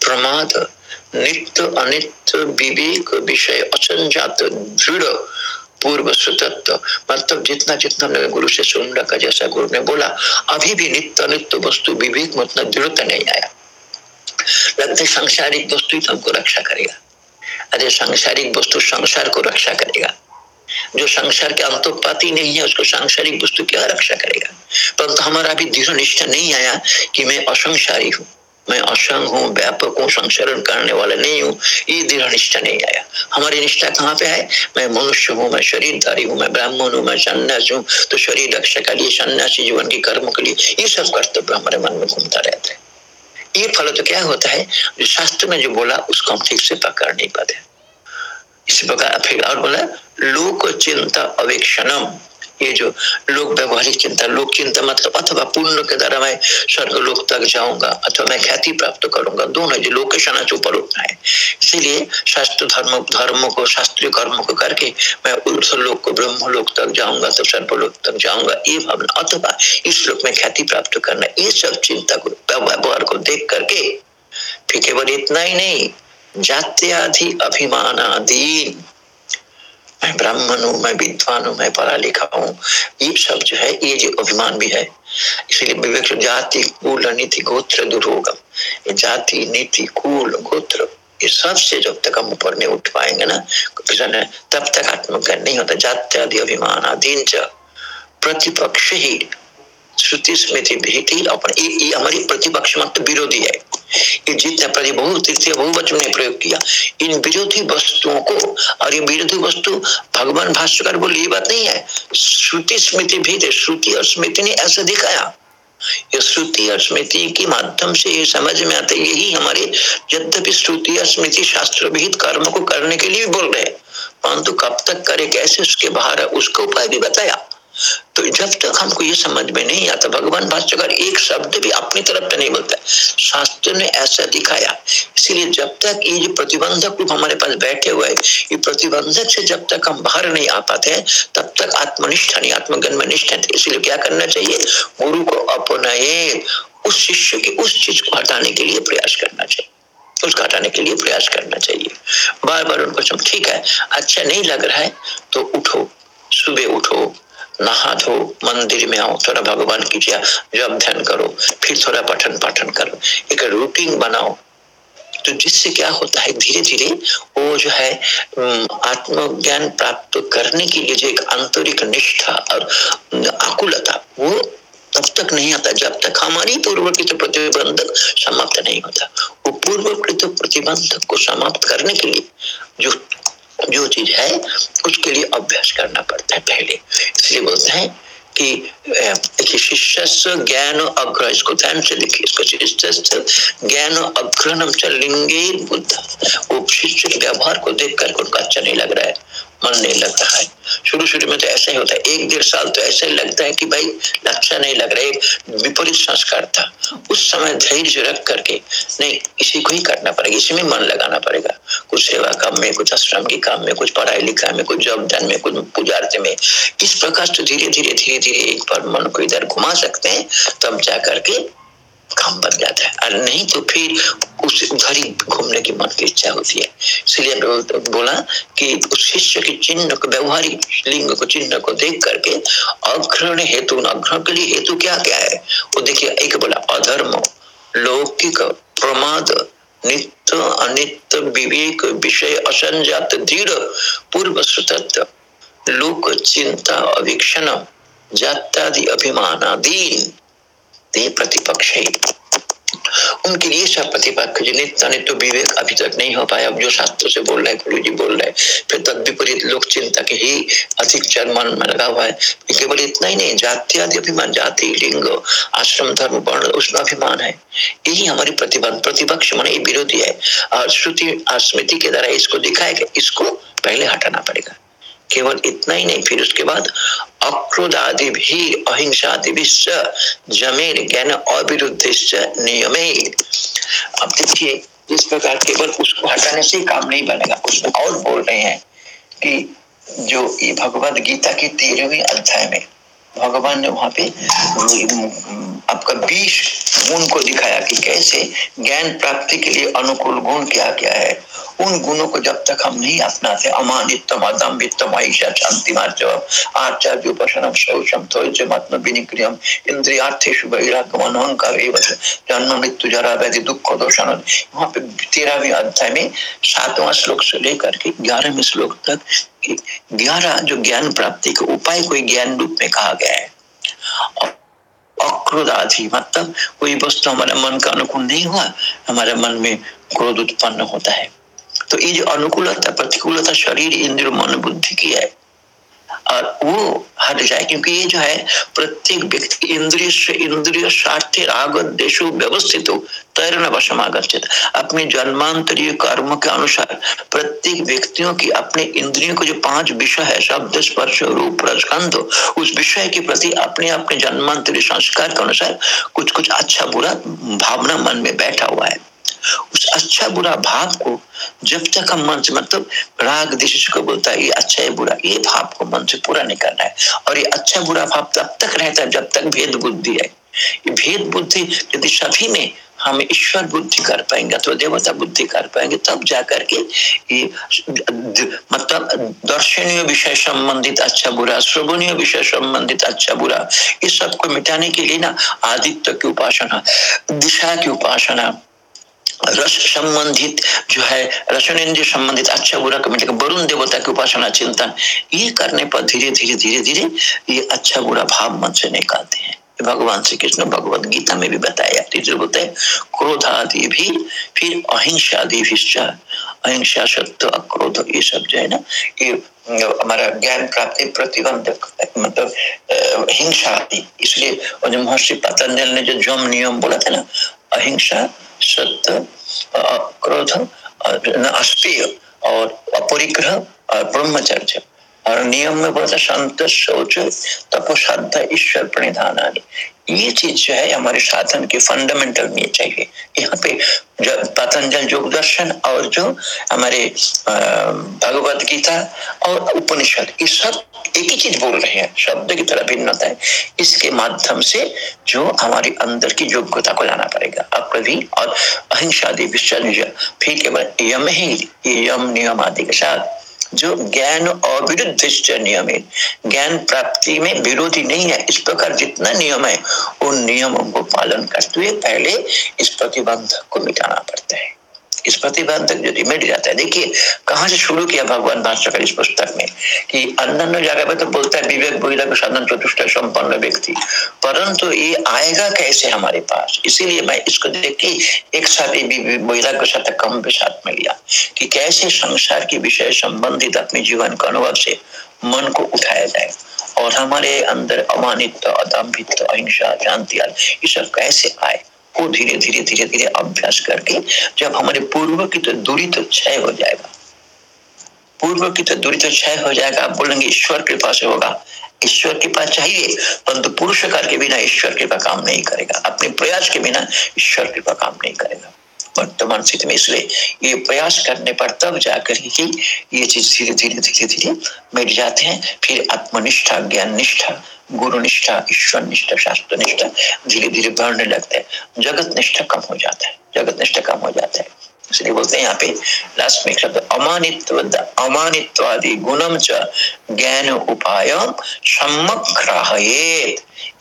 प्रमाद, नित्य, अनित्य, विवेक, विषय, अचंजात, दृढ़, पूर्व सुतत्व। मतलब जितना जितना हमने गुरु से सुन रखा, जैसा गुरु ने बोला, अभी भी नित्य नित्य वस्तु, विवेक मतलब दृढ़ता नहीं आया। लगता है सांसारिक वस्तु ही तो हमको रक्षा करेगा। अरे सांसारिक वस्तु संसार को रक्षा करेगा। जो संसार के अंतोपाती नहीं है, उसको सांसारिक वस्तु क्या रक्षा करेगा। परंतु हमारा अभी दृढ़ निष्ठा नहीं आया कि मैं असंसारी हूँ। मैं असंग हूँ, व्यापक हूँ संशरण करने वाला नहीं हूँ। ये दृढ़ निष्ठा नहीं आया। हमारी निष्ठा कहाँ पे है? मैं मनुष्य हूँ, मैं शरीरधारी हूँ, मैं ब्राह्मण हूँ, मैं सन्यासी हूँ तो शरीर रक्षा के लिए, सन्यासी जीवन के कर्म के लिए ये सब कर्तव्य हमारे मन में घूमता रहता है। ये फल तो क्या होता है? जो शास्त्र में जो बोला, उसको हम ठीक से पकड़ नहीं पाते। इसी प्रकार फिर और बोला लोक चिंता अवेक्षणम। ये जो लोक व्यवहारिक चिंता, लोक चिंता मतलब अथवा पुण्य के द्वारा मैं स्वर्ग लोक तक जाऊँगा अथवा मैं ख्याति प्राप्त करूँगा, दोनों जो लोकेशन ऊपर उठना है। इसीलिए शास्त्र धर्म धर्म को, शास्त्रीय कर्म को करके मैं उस लोक को ब्रह्म लोक तक जाऊँगा तो सर्वलोक तक जाऊँगा, ये भावना। अथवा इस लोक में ख्याति प्राप्त करना, ये सब चिंता को, व्यवहार को देख करके, फिर केवल इतना ही नहीं जात्याधि अभिमान अधीन मैं ब्राह्मण हूँ, मैं विद्वान हूँ, मैं पढ़ा लिखा हूँ। ये सब जो है, ये जो अभिमान भी है, इसलिए विवेक जाति, कुल, नीति, गोत्र दुर्गम ये जाति, नीति, कुल, गोत्र, ये सबसे जब तक हम ऊपर नहीं उठ पाएँगे ना तब तक आत्मज्ञान नहीं होता। जात्यादि अभिमान अधीन प्रतिपक्ष ही, श्रुति स्मृति भीति अपन ये हमारी प्रतिपक्ष मत विरोधी है। ये प्रति बहु तृतीय बहुवचन ने प्रयोग किया, इन विरोधी वस्तुओं को, और ये विरोधी वस्तु भगवान भाष्यकर बोले, ये बात नहीं है। श्रुति स्मृति भीत श्रुति और स्मृति ने ऐसा दिखाया। श्रुति और स्मृति के माध्यम से ये समझ में आता है, यही हमारे यद्यपि श्रुति और स्मृति शास्त्र विहित कर्म को करने के लिए बोल रहे हैं। परंतु कब तक करे, कैसे उसके बाहर है, उसका उपाय भी बताया। तो जब तक हमको ये समझ में नहीं आता, भगवान भाष्यकर एक शब्द भी अपनी तरफ़ से नहीं बोलता शास्त्र ने ऐसा दिखाया। इसीलिए जब तक ये जो प्रतिबंधक रूप हमारे पास बैठे हुए ये प्रतिबंधक से जब तक हम बाहर नहीं आ पाते हैं, तब तक आत्मनिष्ठा नहीं आत्मज्ञान में निष्ठा इसलिए क्या करना चाहिए? गुरु को अपनाए, उस शिष्य के, उस चीज़ को हटाने के लिए प्रयास करना चाहिए। उसको हटाने के लिए प्रयास करना चाहिए। बार बार उनको ठीक है अच्छा नहीं लग रहा है तो उठो, सुबह उठो नहा धो, मंदिर में आओ, थोड़ा भगवान की जब ध्यान करो, फिर थोड़ा पठन पाठन करो। एक रूटीन बनाओ। तो जिससे क्या होता है धीरे धीरे वो जो है आत्मज्ञान प्राप्त करने के लिए जो एक आंतरिक निष्ठा और आकुलता, वो तब तक नहीं आता। जब तक हमारी पूर्वकृत प्रतिबंधक समाप्त नहीं होता, वो पूर्वकृत प्रतिबंधक को समाप्त करने के लिए जो जो चीज़ है, उसके लिए अभ्यास करना पड़ता है पहले। इसलिए बोलते हैं कि शिष्य ज्ञान अग्र इसको ध्यान से देखिए, इसको शिष्य ज्ञान अग्रहणम चलेंगे लिंगे बुद्ध। वो शिष्य व्यवहार को देख कर उनका अच्छा नहीं लग रहा है। मन नहीं लग रहा है। शुरू शुरू में तो ऐसा ही होता है। एक डेढ़ साल तो ऐसा लगता है कि भाई अच्छा नहीं लग रहा विपरीत संस्कार था। उस समय धैर्य रख करके, नहीं, इसी को ही करना पड़ेगा। इसी में मन लगाना पड़ेगा। कुछ सेवा काम में, कुछ आश्रम के काम में, कुछ पढ़ाई लिखाई में, कुछ जॉब धन में, कुछ पूजार्थ में। इस प्रकार से धीरे धीरे धीरे धीरे एक बार मन को इधर घुमा सकते हैं, तब जा करके काम बन जाता है। और नहीं तो फिर उस उधर ही घूमने की मन की इच्छा होती है। इसलिए बोला कि उस शिष्य के चिन्ह को व्यवहारिक लिंग को, चिन्ह को देख करके अग्रहण हेतु अग्रहण के लिए हेतु क्या क्या है? वो देखिए, एक बोला, अधर्म, लौकिक, प्रमाद, नित्य, अनित्य, विवेक, विषय, असंजात, दृढ़, पूर्व सुतत्व, लोक, चिंता, अवीक्षण, जात्यादि अभिमानादीन ते प्रतिपक्ष उनके लिए सब प्रतिपक्ष नित्य नित्य विवेक अभी तक नहीं हो पाया अब जो शास्त्र से बोल रहे हैं गुरु जी बोल रहे हैं, फिर तद विपरीत लोक चिंतक ही अधिक चरमन में लगा हुआ है। केवल इतना ही नहीं जाति आदि अभिमान, जाति, लिंग, आश्रम, धर्म, वर्ण, उसमें अभिमान है। यही हमारी प्रतिबंध प्रतिपक्ष मन विरोधी है। और श्रुति स्मृति के द्वारा इसको दिखाएगा इसको पहले हटाना पड़ेगा। केवल इतना ही नहीं, फिर उसके बाद अक्रोध आदि भी अहिंसा आदि ज़मीन ज्ञान अविरुद्ध नियमे। अब देखिए, इस प्रकार केवल उसको हटाने से काम नहीं बनेगा। उसमें और बोल रहे हैं कि जो भगवत गीता की तेरहवीं अध्याय में भगवान ने वहाँ पे आपका बीस गुण को दिखाया कि कैसे ज्ञान प्राप्ति के लिए अनुकूल गुण क्या क्या है। उन गुणों को जब तक हम नहीं अपनाते अमानितम अदम्बितम ऐसा शांति आचार्य, उपासनम, शौचम थोड़म विनिक्रियम इंद्रियार्थेशु बहिरागमन अहंकार जन्म, मृत्यु, जरा, व्याधि, दुख दोषण वहाँ पे तेरहवीं अध्याय में सातवां श्लोक से लेकर के ग्यारहवें श्लोक तक ग्यारह जो ज्ञान प्राप्ति के उपाय कोई ज्ञान रूप में कहा गया है। अक्रोध आदि मतलब कोई वस्तु हमारे मन का अनुकूल नहीं हुआ, हमारे मन में क्रोध उत्पन्न होता है। तो ये जो अनुकूलता, प्रतिकूलता शरीर इंद्र मन, बुद्धि की है और वो हट जाए, क्योंकि ये जो है, प्रत्येक व्यक्ति इंद्रिय से इंद्रिय स्वार्थे राग देशो व्यवस्थित हो तैरना वशमागत अपने जन्मांतरीय कर्म के अनुसार प्रत्येक व्यक्तियों की अपने इंद्रियों को जो पाँच विषय है, शब्द, स्पर्श, रूप रसगंध उस विषय के प्रति अपने अपने जन्मांतरीय संस्कार के अनुसार कुछ कुछ अच्छा बुरा भावना मन में बैठा हुआ है। उस अच्छा बुरा भाव को जब तक हम मन से मतलब राग दिश को बोलता है, ये अच्छा है बुरा, ये भाव को मन से पूरा नहीं करना है। और ये अच्छा बुरा भाव तब तक रहता है जब तक भेद बुद्धि है। ये भेद बुद्धि यदि सभी में हम ईश्वर बुद्धि कर पाएँगे तो देवता बुद्धि कर पाएँगे, तब जाकर के ये मतलब दर्शनीय विषय संबंधित अच्छा बुरा श्रवणीय विषय संबंधित अच्छा बुरा इस सबको मिटाने के लिए ना आदित्य की उपासना, दिशा की उपासना रस संबंधित जो है रसनेन्द्रिय संबंधित अच्छा बुरा का वरुण देवता की उपासना, चिंतन, ये करने पर धीरे धीरे धीरे धीरे ये अच्छा बुरा भाव मन से निकालते हैं। भगवान श्री कृष्ण भगवत गीता में भी बताया क्रोध आदि भी, फिर अहिंसा आदि अहिंसा, सत्य, अक्रोध, ये सब जो है ना, ये हमारा ज्ञान प्राप्ति प्रतिबंधक मतलब हिंसा आदि इसलिए महर्षि पतंजल ने जो जम नियम बोला था ना, अहिंसा सत्य क्रोध अस्पेय और अपरिग्रह और ब्रह्मचर्य। और नियम में बोलता संत शौच तपोश्रद्धा ईश्वर प्रणिधान ये चीज़ जो है हमारे साधन के फंडामेंटल में चाहिए। यहाँ पे पतंजल योग दर्शन और जो हमारे भगवत गीता और उपनिषद, ये सब एक ही चीज़ बोल रहे हैं। शब्द की तरह भिन्नता है। इसके माध्यम से जो हमारी अंदर की योग्यता को लाना पड़ेगा। कभी और अहिंसा विश्व फिर केवल यम ही यम नियम आदि के साथ जो ज्ञान अविरुद्ध नियम है ज्ञान प्राप्ति में विरोधी नहीं है, इस प्रकार जितना नियम है, उन नियमों को पालन करते हुए पहले इस प्रतिबंध को मिटाना पड़ता है। इस प्रतिबंधक जो मिट जाता है। देखिए, कहाँ से शुरू किया भगवान भाष्यकर इस पुस्तक में? कि अन्य जगह पे तो बोलता है विवेक वैराग्य साधन चतुष्ट संपन्न व्यक्ति। परंतु ये आएगा कैसे हमारे पास? इसीलिए मैं इसको देख के एक साथ वैराग्य साथ कम के साथ में लिया कि कैसे संसार के विषय संबंधित अपने जीवन के अनुभव से मन को उठाया जाए और हमारे अंदर अमानित अदम्भित अहिंसा शांति ये सब कैसे आए? वो धीरे धीरे धीरे धीरे अभ्यास करके जब हमारे पूर्व की तो दूरी तो क्षय हो जाएगा। पूर्व की तो दूरी तो क्षय हो जाएगा। आप बोलेंगे, ईश्वर कृपा से होगा। ईश्वर कृपा चाहिए, परंतु पुरुष कार के बिना ईश्वर कृपा काम नहीं करेगा। अपने प्रयास के बिना ईश्वर कृपा काम नहीं करेगा। वर्तमान स्थिति में इसलिए ये प्रयास करने पर तब जाकर ही ये चीज़ धीरे धीरे धीरे धीरे मिट जाते हैं। फिर आत्मनिष्ठा ज्ञान निष्ठा गुरु निष्ठा, ईश्वर निष्ठा, शास्त्र निष्ठा, धीरे धीरे बढ़ने लगते हैं। जगत निष्ठा कम हो जाता है, जगत निष्ठा कम हो जाता है। इसलिए बोलते हैं यहाँ पे लास्ट में शब्द अमानित्व अमानित्वादि गुणम च ज्ञान उपाय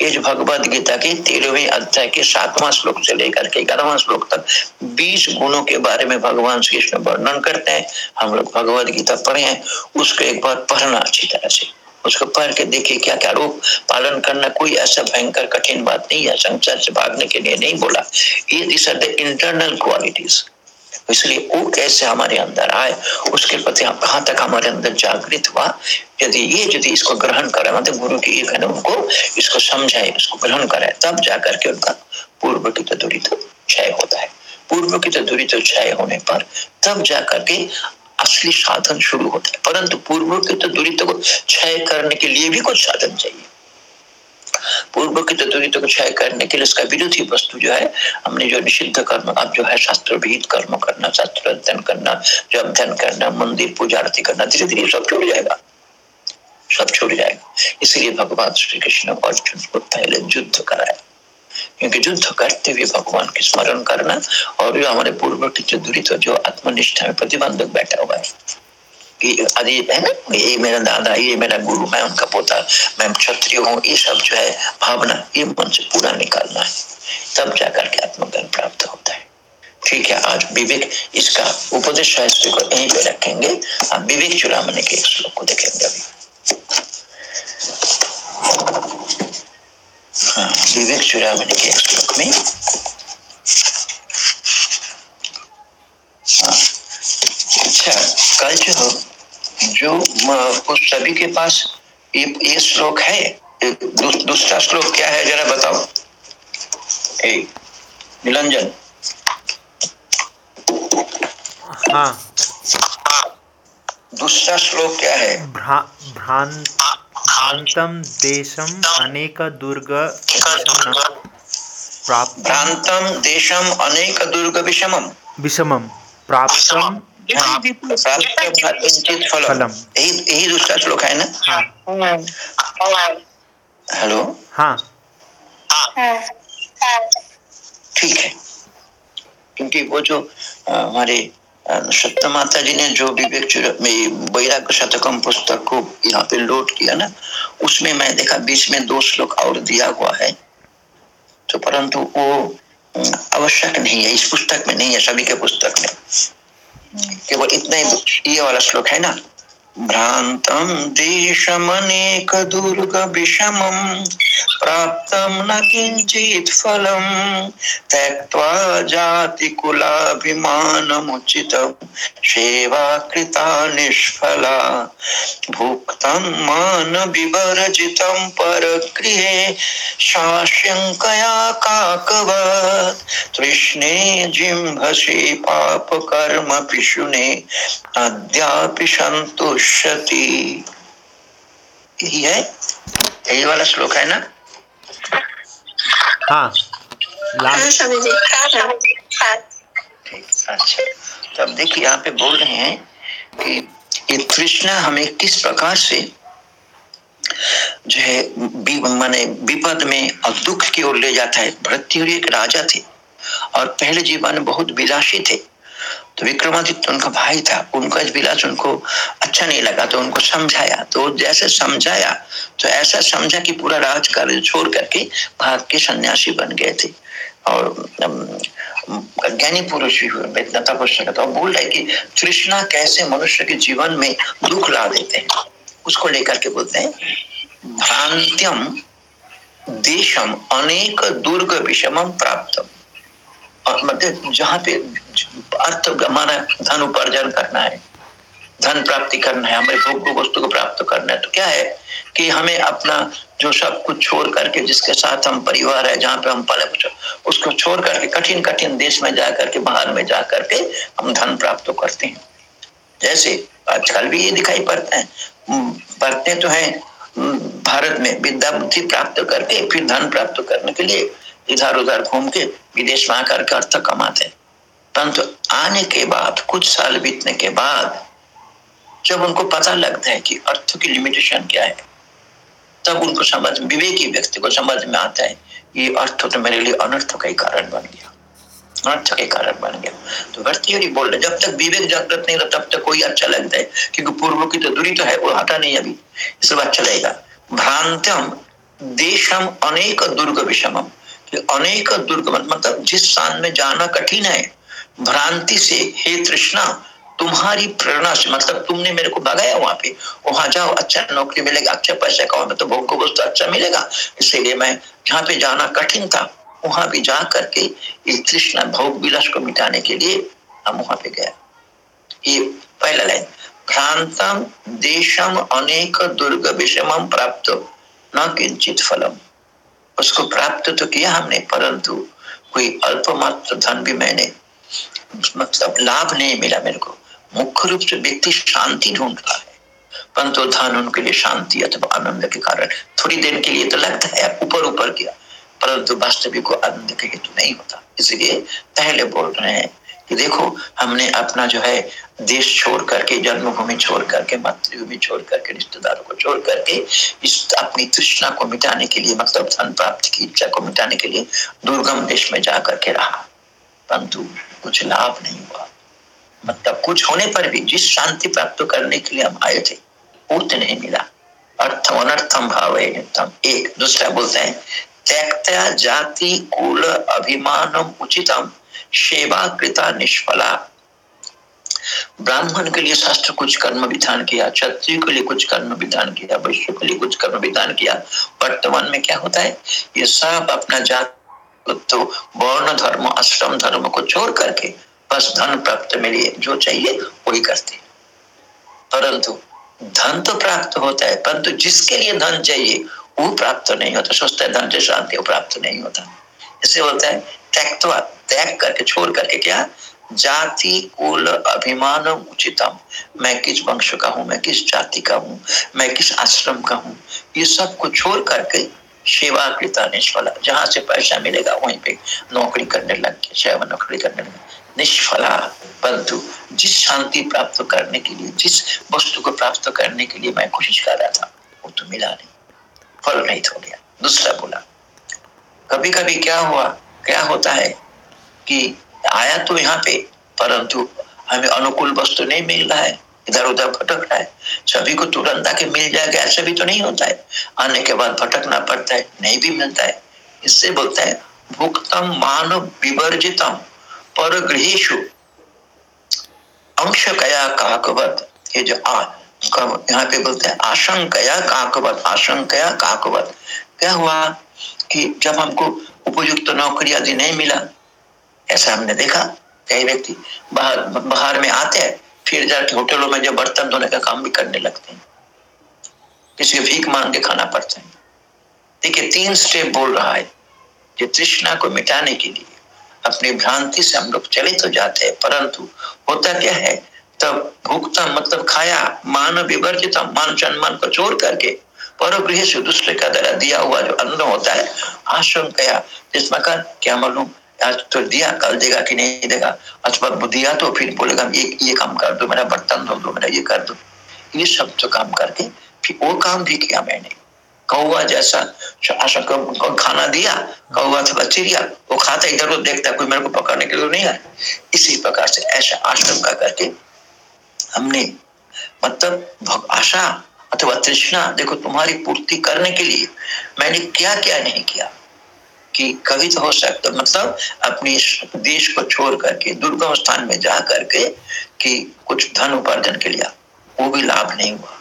ये जो भगवद गीता के तेरहवें अध्याय के सातवां श्लोक से लेकर के ग्यारहवां श्लोक तक बीस गुणों के बारे में भगवान श्री कृष्ण वर्णन करते हैं। हम लोग भगवद गीता पढ़े हैं, उसको एक बार पढ़ना अच्छी तरह से। उसको पढ़ के देखिए क्या क्या रोग पालन करना, कोई ऐसा भयंकर कठिन बात नहीं है, संसार से भागने के लिए नहीं बोला। ये this are the internal qualities इसलिए वो कैसे हमारे अंदर आए, उसके प्रति कहाँ तक हमारे अंदर जागृत हुआ, यदि ये यदि इसको ग्रहण करे मतलब गुरु की ये कहना उनको इसको समझाए, इसको ग्रहण करे, तब जाकर के उनका पूर्व की तो दूरी तो क्षय होता है। पूर्व की तो दूरी तो क्षय होने पर तब जाकर के असली साधन शुरू होता है। परंतु पूर्व की तो दूरी तो क्षय करने के लिए भी कुछ साधन चाहिए। पूर्व की तो को क्षय करने के लिए इसका विरोधी वस्तु जो है, हमने जो निषिद्ध कर्म, अब जो है शास्त्र विहित कर्म करना शास्त्र अध्ययन करना, जो अध्ययन करना, मंदिर पूजा आरती करना धीरे धीरे सब छूट जाएगा। सब छूट जाएगा। इसलिए भगवान श्री कृष्ण अर्जुन को पहले युद्ध कराया। क्योंकि युद्ध करते हुए भगवान के स्मरण करना और जो हमारे पूर्व की जो दूरी तो जो आत्मनिष्ठा में प्रतिबंधक बैठा हुआ है कि अरे है ना, ये मेरा दादा, ये मेरा गुरु, मैं उनका पोता, मैं क्षत्रिय हूँ, ये सब जो है भावना, ये मन से पूरा निकालना है। तब जाकर के आत्मज्ञान प्राप्त होता है। ठीक है, आज विवेक इसका उपदेश शास्त्र को यहीं पे रखेंगे। अब विवेक चुरामने के श्लोक को देखेंगे अभी। हाँ विवेक चुरामने के श्लोक में। हाँ। अच्छा कल जो जो उस सभी के पास ये ये श्लोक है दूसरा श्लोक क्या है जरा बताओ। ए निरंजन
हाँ।
दूसरा श्लोक क्या है?
भ्रा, भ्रांत। भ्रांतम देशम अनेक दुर्ग
प्राप्त भ्रांतम देशम अनेक दुर्ग विषमम।
विषमम प्राप्तम
फलम। यही दूसरा श्लोक है ना? हेलो?
हाँ।
ठीक है। क्योंकि वो जो हमारे सत्य माता जी ने जो विवेक वैराग्य शतकम पुस्तक को यहाँ पे लोड किया ना उसमें मैं देखा बीच में दो श्लोक और दिया हुआ है। तो परंतु वो आवश्यक नहीं है इस पुस्तक में नहीं है सभी के पुस्तक में। केवल इतना ही ये वाला श्लोक है ना? देशमनेक दुर्ग विषमम प्राप्तम न किंचित फलम त्यक्त्वा जाति कुलाभिमानमुचित सेवा कृता निष्फला। भुक्तं मान विवर्जितं परगृहे शास्यङ्कया काकवत्। तृष्णे जिम्भसे पापकर्म पिशुने अद्यापि संतुष्यति यही है यही वाला श्लोक है ना?
हाँ।
अच्छा। तो अब देखिए यहाँ पे बोल रहे हैं कि ये तृष्णा हमें किस प्रकार से जो है माने विपद में और दुख की ओर ले जाता है। भरती एक राजा थे और पहले जीवन बहुत विलासी थे। तो विक्रमादित्य उनका भाई था, उनका विलास उनको अच्छा नहीं लगा तो उनको समझाया। तो जैसे समझाया तो ऐसा समझा कि पूरा राजकार्य छोड़ करके भाग के सन्यासी बन गए थे। और ज्ञानी पुरुष भी हुए। इतना तपस्या तो बोल रहे कि तृष्णा कैसे मनुष्य के जीवन में दुख ला देते हैं? उसको लेकर के बोलते हैं, भ्रांत्यम देशम अनेक दुर्ग विषम प्राप्त मतलब जहाँ पे अर्थ हमारा धन उपार्जन करना है, धन प्राप्ति करना है, हमारे भोग वस्तु को प्राप्त करना है तो क्या है कि हमें अपना जो सब कुछ छोड़ करके जिसके साथ हम परिवार है, जहाँ पे हम पले उसको छोड़ करके कठिन कठिन देश में जा करके, बाहर में जा करके हम धन प्राप्त करते हैं। जैसे आजकल भी ये दिखाई पड़ता है पढ़ते तो है भारत में विद्या बुद्धि प्राप्त करके फिर धन प्राप्त करने के लिए इधर उधर घूम के विदेश में आकर के अर्थ कमाते परंतु आने के बाद, कुछ साल बीतने के बाद, जब उनको पता लगता है कि अर्थ की लिमिटेशन क्या है, तब उनको समझ, विवेकी व्यक्ति को समझ में आता है, ये अर्थ तो मेरे लिए अनर्थ का ही कारण बन गया। अनर्थ के कारण बन गया। तो भर्ती बोल रहे जब तक विवेक जागृत नहीं रहता तब तक कोई अच्छा लगता है, क्योंकि पूर्व की तो दूरी तो है, वो हटा नहीं अभी। इसलिए अच्छा लगेगा। भ्रांत्यम देशम, अनेक दुर्ग विषमम। अनेक दुर्ग मतलब जिस स्थान में जाना कठिन है, भ्रांति से, हे तृष्णा, तुम्हारी प्रेरणा से मतलब तुमने मेरे को भगाया वहाँ पे, वहाँ जाओ अच्छा नौकरी मिलेगा अच्छा पैसा कमाओ तो भोग को वस्तु अच्छा मिलेगा। इसीलिए मैं जहाँ पे जाना कठिन था, वहाँ भी जा करके इस तृष्णा भोग विलास को मिटाने के लिए हम वहाँ पे गया ये पहला लाइन, भ्रांतम, देशम, अनेक दुर्ग विषम प्राप्त, न किंचित फलम। उसको प्राप्त तो किया हमने, परंतु कोई अल्प मात्र धन भी मैंने मतलब लाभ नहीं मिला मेरे को। मुख्य रूप से व्यक्ति शांति ढूंढ रहा है, परंतु धन उनके लिए शांति अथवा आनंद के कारण थोड़ी देर के लिए तो लगता है, ऊपर ऊपर किया, परंतु वास्तविक को आनंद के हेतु नहीं होता। इसलिए पहले बोल रहे हैं कि देखो, हमने अपना जो है देश छोड़ करके, जन्मभूमि छोड़ करके, मातृभूमि छोड़ करके, रिश्तेदारों को छोड़ करके, इस अपनी तृष्णा को मिटाने के लिए मतलब धन प्राप्ति की इच्छा को मिटाने के लिए, दुर्गम देश में जा करके रहा। परंतु कुछ लाभ नहीं हुआ। मतलब कुछ होने पर भी, जिस शांति प्राप्त करने के लिए हम आए थे वो तो नहीं मिला। अर्थम अनर्थम भाव एक, दूसरा बोलते हैं, त्यक्त्या जाति कुल अभिमान उचितम। सेवा कृता निष्फला। ब्राह्मण के लिए शास्त्र कुछ कर्म विधान किया, क्षत्रिय के लिए कुछ कर्म विधान किया, वैश्य के लिए कुछ कर्म विधान किया। वर्तमान में क्या होता है? ये सब अपना जात तो वर्ण धर्म, आश्रम धर्म को छोड़ करके बस धन प्राप्त में लिए, जो चाहिए वही करते परंतु धन तो प्राप्त होता है, परंतु जिसके लिए धन चाहिए, वो प्राप्त नहीं होता। सोचता है, धन से शांति प्राप्त नहीं होता। इसे होता है त्यक्तवा त्याग करके, छोड़ करके क्या? जाति, कुल, अभिमान, उचितम। मैं किस वंश का हूँ? मैं किस जाति का हूँ? मैं किस आश्रम का हूँ? ये सबको छोड़ करके सेवा कृता निष्फला जहाँ से पैसा मिलेगा, वहीं पे नौकरी करने लग गया। सेवा नौकरी करने लगे निष्फला परंतु जिस शांति प्राप्त करने के लिए, जिस वस्तु को प्राप्त करने के लिए मैं कोशिश कर रहा था, वो तो मिला नहीं। फल नहीं हो गया। दूसरा बोला कभी कभी क्या हुआ? क्या होता है कि आया तो यहाँ पे, परंतु हमें अनुकूल वस्तु तो नहीं मिल रहा है इधर उधर भटक रहा है। सभी को तुरंत आके मिल जाएगा, ऐसा भी तो नहीं होता है। आने के बाद भटकना पड़ता है, नहीं भी मिलता है। इससे बोलता है, भुक्तम मानव विवर्जितम पर गृहेशु अंश कया काकवत, ये जो आ, यहाँ पे बोलते हैं, आशंकया काकवत आशंकया काकवत। क्या हुआ कि जब हमको उपयुक्त तो नौकरी आदि नहीं मिला। ऐसा हमने देखा। कई व्यक्ति बाहर बाहर में आते हैं, फिर जाके होटलों में जब बर्तन धोने का काम भी करने लगते हैं। किसी भीख मांग के खाना पड़ता है। देखिए, तीन स्टेप बोल रहा है जो तृष्णा को मिटाने के लिए अपनी भ्रांति से हम लोग चले तो जाते हैं। परंतु होता क्या है, तब भुगता मतलब खाया, मान विवर्जित मान सम्मान को छोड़ करके पर गृह से दूसरे का द्वारा दिया हुआ जो अन्न होता है आशंका जिसमें कर क्या मालूम? आज तो दिया, कल देगा कि नहीं देगा? अथवा दिया तो फिर बोलेगा, ये ये काम कर दो, मेरा बर्तन धो दो, मेरा ये कर दो। ये सब जो काम करके फिर वो काम भी किया मैंने। कौआ जैसा आशंका खाना दिया कौआ अथवा चिड़िया, वो खाता इधर उधर, देखता कोई मेरे को पकड़ने के लिए नहीं आया। इसी प्रकार से ऐसा आशंका करके हमने मतलब आशा अथवा तृष्णा, देखो तुम्हारी पूर्ति करने के लिए मैंने क्या क्या नहीं किया? कि कभी तो हो सकता मतलब अपने देश को छोड़ करके, दुर्गम स्थान में जा करके कि कुछ धन उपार्जन के लिए, वो भी लाभ नहीं हुआ।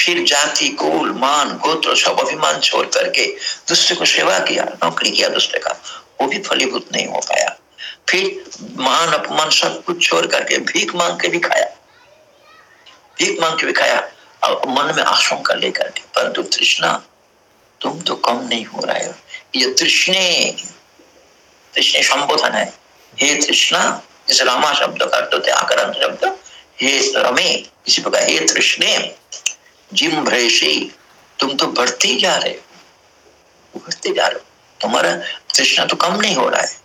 फिर जाति, कुल, मान, गोत्र, सब अभिमान छोड़ करके दूसरे को सेवा किया, नौकरी किया दूसरे का, वो भी फलीभूत नहीं हो पाया। फिर मान, अपमान सब कुछ छोड़ करके, भीख मांग के भी खाया। भीख मांग के भी खाया। और मन में आशंका लेकर के, परंतु तृष्णा तुम तो कम नहीं हो रहा है। ये तृष्णे तृष्णे संबोधन है। हे तृष्णा, इस रामा शब्द का अर्थ होते आकरण शब्द। हे रमे, इसी प्रकार, हे तृष्णे, जिम भ्रेशी तुम तो बढ़ते जा रहे हो। बढ़ते जा रहे हो। तुम्हारा तृष्णा तो कम नहीं हो रहा है।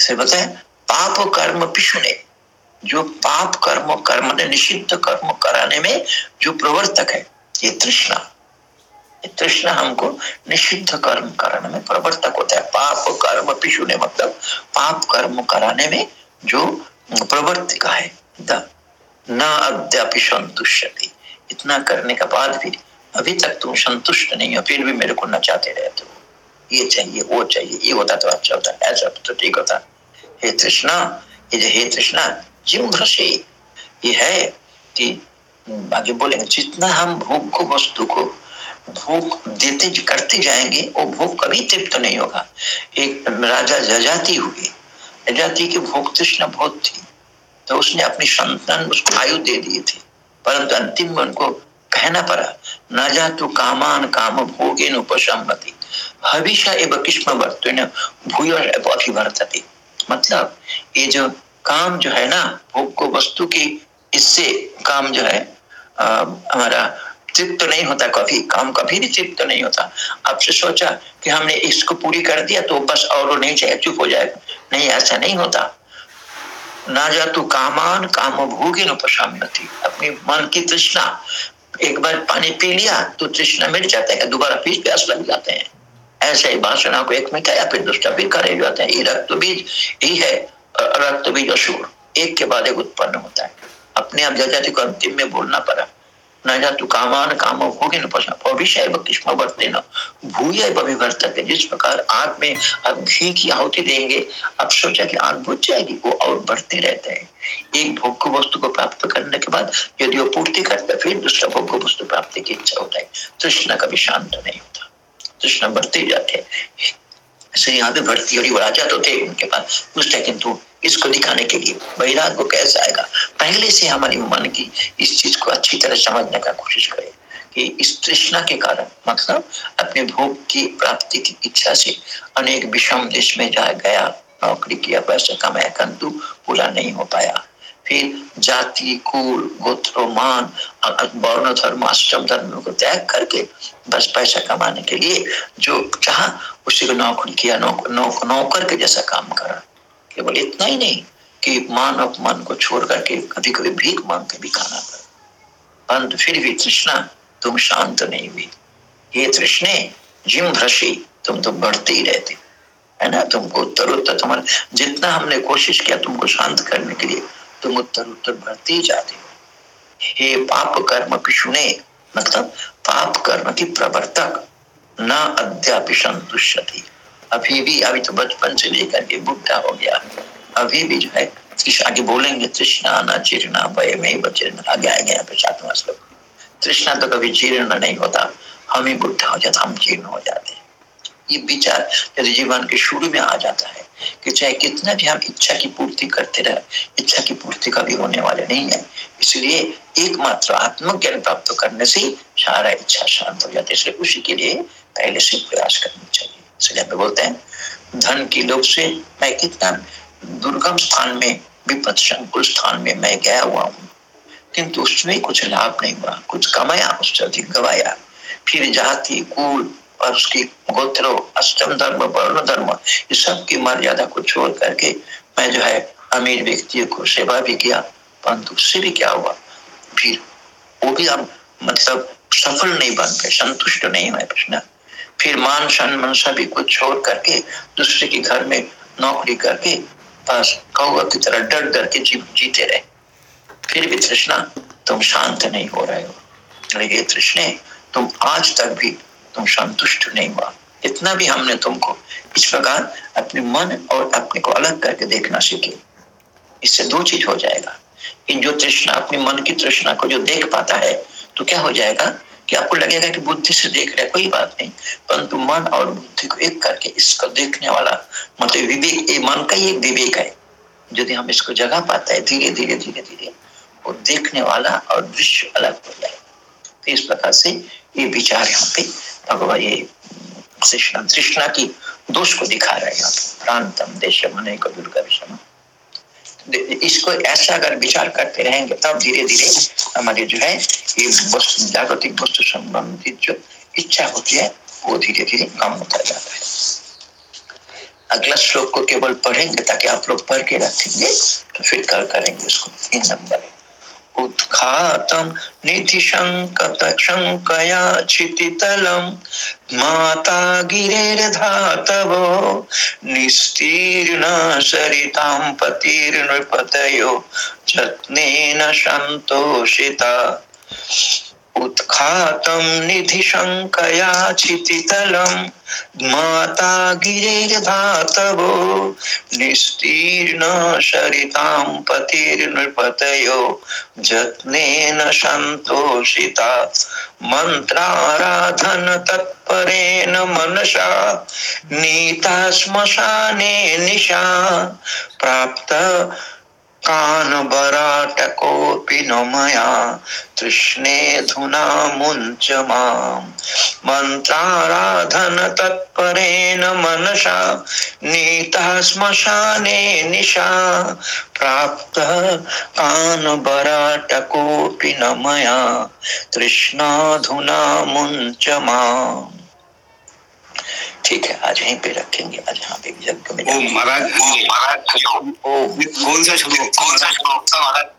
इसे बताए, पाप कर्म पिछुने। जो पाप कर्म कर्म ने निषिद्ध कर्म कराने में जो प्रवर्तक है, ये तृष्णा। तृष्णा हमको निषिद्ध कर्म कराने में प्रवर्तक होता है। पाप कर्म पिशु ने मतलब पाप कर्म कराने में जो प्रवर्तिका है। न अद्यापि संतुष्ट इतना करने के बाद भी अभी तक तुम संतुष्ट नहीं हो, फिर भी मेरे को नचाते रहते हो। ये चाहिए, वो चाहिए, ये होता तो अच्छा होता, ऐसा तो ठीक होता। हे कृष्णा ये जो हे जिम घसे ये है कि आगे बोलेंगे, जितना हम भोग को वस्तु को भोग देते करते जाएँगे, वो भोग कभी तृप्त तो नहीं होगा। एक राजा जजाति हुई। जजाति की भोग तृष्णा बहुत थी। तो उसने अपनी संतान, उसको आयु दे दिए थे। परंतु अंतिम में उनको कहना पड़ा, न जा तू कामान काम भोगे उपसम्मति हविषा एवं किस्म वर्त भूय अभिवर्तते। मतलब ये जो काम जो है ना, भोग को वस्तु की, इससे काम जो है हमारा तृप्त तो नहीं होता कभी, काम कभी भी तृप्त तो नहीं होता। आपसे सोचा कि हमने इसको पूरी कर दिया तो बस और नहीं चाहिए चुप हो जाएगा नहीं, ऐसा नहीं होता। ना जा तू कामान, काम भोगे न थी अपनी मन की तृष्णा। एक बार पानी पी लिया तो तृष्णा मिट जाता है, दोबारा फिर प्यास लग जाते हैं। ऐसे ही बासना को एक मिटाया, फिर दूसरा भी करे जाते हैं। ये रक्त बीज यही है। रक्त बीज असुर एक के बाद एक उत्पन्न होता है। अपने आप जाति को अंतिम में बोलना पड़ा। न जा तू कामान काम न न भूय जिस प्रकार आग में अब घी की आहुति देंगे, अब सोचा कि आग बुझ जाएगी, वो और बढ़ते रहते हैं। एक भोग वस्तु को प्राप्त करने के बाद यदि वो पूर्ति करते फिर दूसरा भोग वस्तु प्राप्ति की इच्छा होता है। तृष्णा कभी शांत नहीं होता। तृष्णा बढ़ते जाते हैं। यहाँ पे भर्ती और राजा तो थे उनके पास। पूछते किंतु इसको दिखाने के लिए। वैराग को कैसे आएगा? पहले से हमारी मन की इस चीज़ को अच्छी तरह समझने का कोशिश करें कि इस तृष्णा के कारण मतलब अपने भोग की प्राप्ति की इच्छा से अनेक विषम देश में जा गया, नौकरी किया, पैसा कमाया किंतु पूरा नहीं हो पाया। फिर जाति, कुल, गोत्र, मान वर्ण, धर्म अष्टम धर्म को त्याग करके बस पैसा कमाने के लिए जो चाह, उसी को नौकरी किया नौकर नौकर के जैसा काम करा। केवल इतना ही नहीं, कि मान अपमान को छोड़ करके कभी कभी भीख मांग के भी खाना पड़ा। परंतु फिर भी तृष्णा तुम शांत नहीं हुई। ये तृष्णे जिम भ्रशी तुम तो बढ़ते ही रहते। है ना? तुमको उत्तर उत्तर तुम्हारे जितना हमने कोशिश किया तुमको शांत करने के लिए, तुम उत्तर उत्तर बढ़ते ही जाते हो। पाप कर्म पिछुने मतलब पाप कर्म की प्रवर्तक, न अद्यापि संतुष्टि अभी भी, अभी तो बचपन से लेकर के बुढ़ा हो गया। अभी भी जो है आगे बोलेंगे, तृष्णा न जीर्णा भय में बचीर्ण आगे आएँगे यहाँ पे सातवां श्लोक तृष्णा तो कभी जीर्ण नहीं होता। हम ही बुढ़ा हो जाता, हम जीर्ण हो जाते ये विचार यदि जीवन के शुरू में आ जाता है कि चाहे कितना भी हम इच्छा की पूर्ति करते रहे, इच्छा की पूर्ति कभी होने वाले नहीं है। इसलिए एकमात्र आत्मज्ञान प्राप्त करने से सारा इच्छा शांत हो जाती है। इसलिए उसी के लिए पहले से प्रयास करनी चाहिए। पे बोलते हैं, धन की लोग से मैं कितना दुर्गम स्थान में, विपद संकुल स्थान में मैं गया हुआ हूँ। किंतु उसमें कुछ लाभ नहीं हुआ, कुछ कमाया, उससे अधिक गवाया। फिर जाति, कुल और उसकी गोत्र, अष्टम धर्म, वर्ण धर्म, ये सब की मर्यादा को छोड़ करके मैं जो है, अमीर व्यक्ति को सेवा भी किया, परंतु उससे भी क्या हुआ? फिर वो भी हम मतलब सफल नहीं बन पाए संतुष्ट नहीं हुए कृष्णा फिर मान सम्मान सभी को छोड़ करके दूसरे के घर में नौकरी करके बस कौआ की तरह डर डर के जी, जीते रहे। फिर भी तृष्णा तुम शांत नहीं हो रहे हो। ये तृष्णे तुम आज तक भी तुम संतुष्ट नहीं हुआ। इतना भी हमने तुमको इस प्रकार अपने मन और अपने को अलग करके देखना सीखे। इससे दो चीज़ हो जाएगा। इन जो तृष्णा अपने मन की तृष्णा को जो देख पाता है तो क्या हो जाएगा? कि आपको लगेगा कि बुद्धि से देख रहे कोई बात नहीं। परंतु मन और बुद्धि को एक करके इसको देखने वाला मतलब विवेक, ये मन का ही एक विवेक है। यदि हम इसको जगा पाता है, धीरे धीरे धीरे धीरे, वो देखने वाला और दृश्य अलग हो जाए। तो इस प्रकार से ये विचार यहाँ पे भगवान ये, कृष्णा, तृष्णा की दोष को दिखा रहे हैं। प्रांतम देश मन को दुर्गा विषम इसको ऐसा अगर विचार करते रहेंगे, तब धीरे धीरे हमारे जो है, ये जागृतिक वस्तु संबंधित जो इच्छा होती है, वो धीरे धीरे कम होता जाता है। अगला श्लोक को केवल पढ़ेंगे ताकि आप लोग पढ़ के रखेंगे तो फिर कल करेंगे उसको। इन नंबर। उत्खातं शंकया क्षितितलं माता गिरेर्धातवो निस्तीर्ण सरितां पतिर्नृपतयो जत्नेन सन्तोषिता। उत्खातं निधिशङ्कया क्षितितलं माता गिरिर्धातवो निस्तीर्ण सरितां पतिर्नृपतयो जत्नेन सन्तोषिता। मन्त्राराधन तत्परेण मनसा, नीता श्मशाने निशा। प्राप्त कानबराटकोऽपि न मया तृष्णेऽधुना मुञ्च माम्। मन्त्राराधन तत्परेण मनसा, नीता श्मशाने निशा। प्राप्तः कानबराटकोऽपि न मया तृष्णाधुना मुञ्च माम्। ठीक है आज यहीं पे रखेंगे आज यहाँ पे यज्ञ में
ओ महाराज
ओ
कौन सा श्लोक था महाराज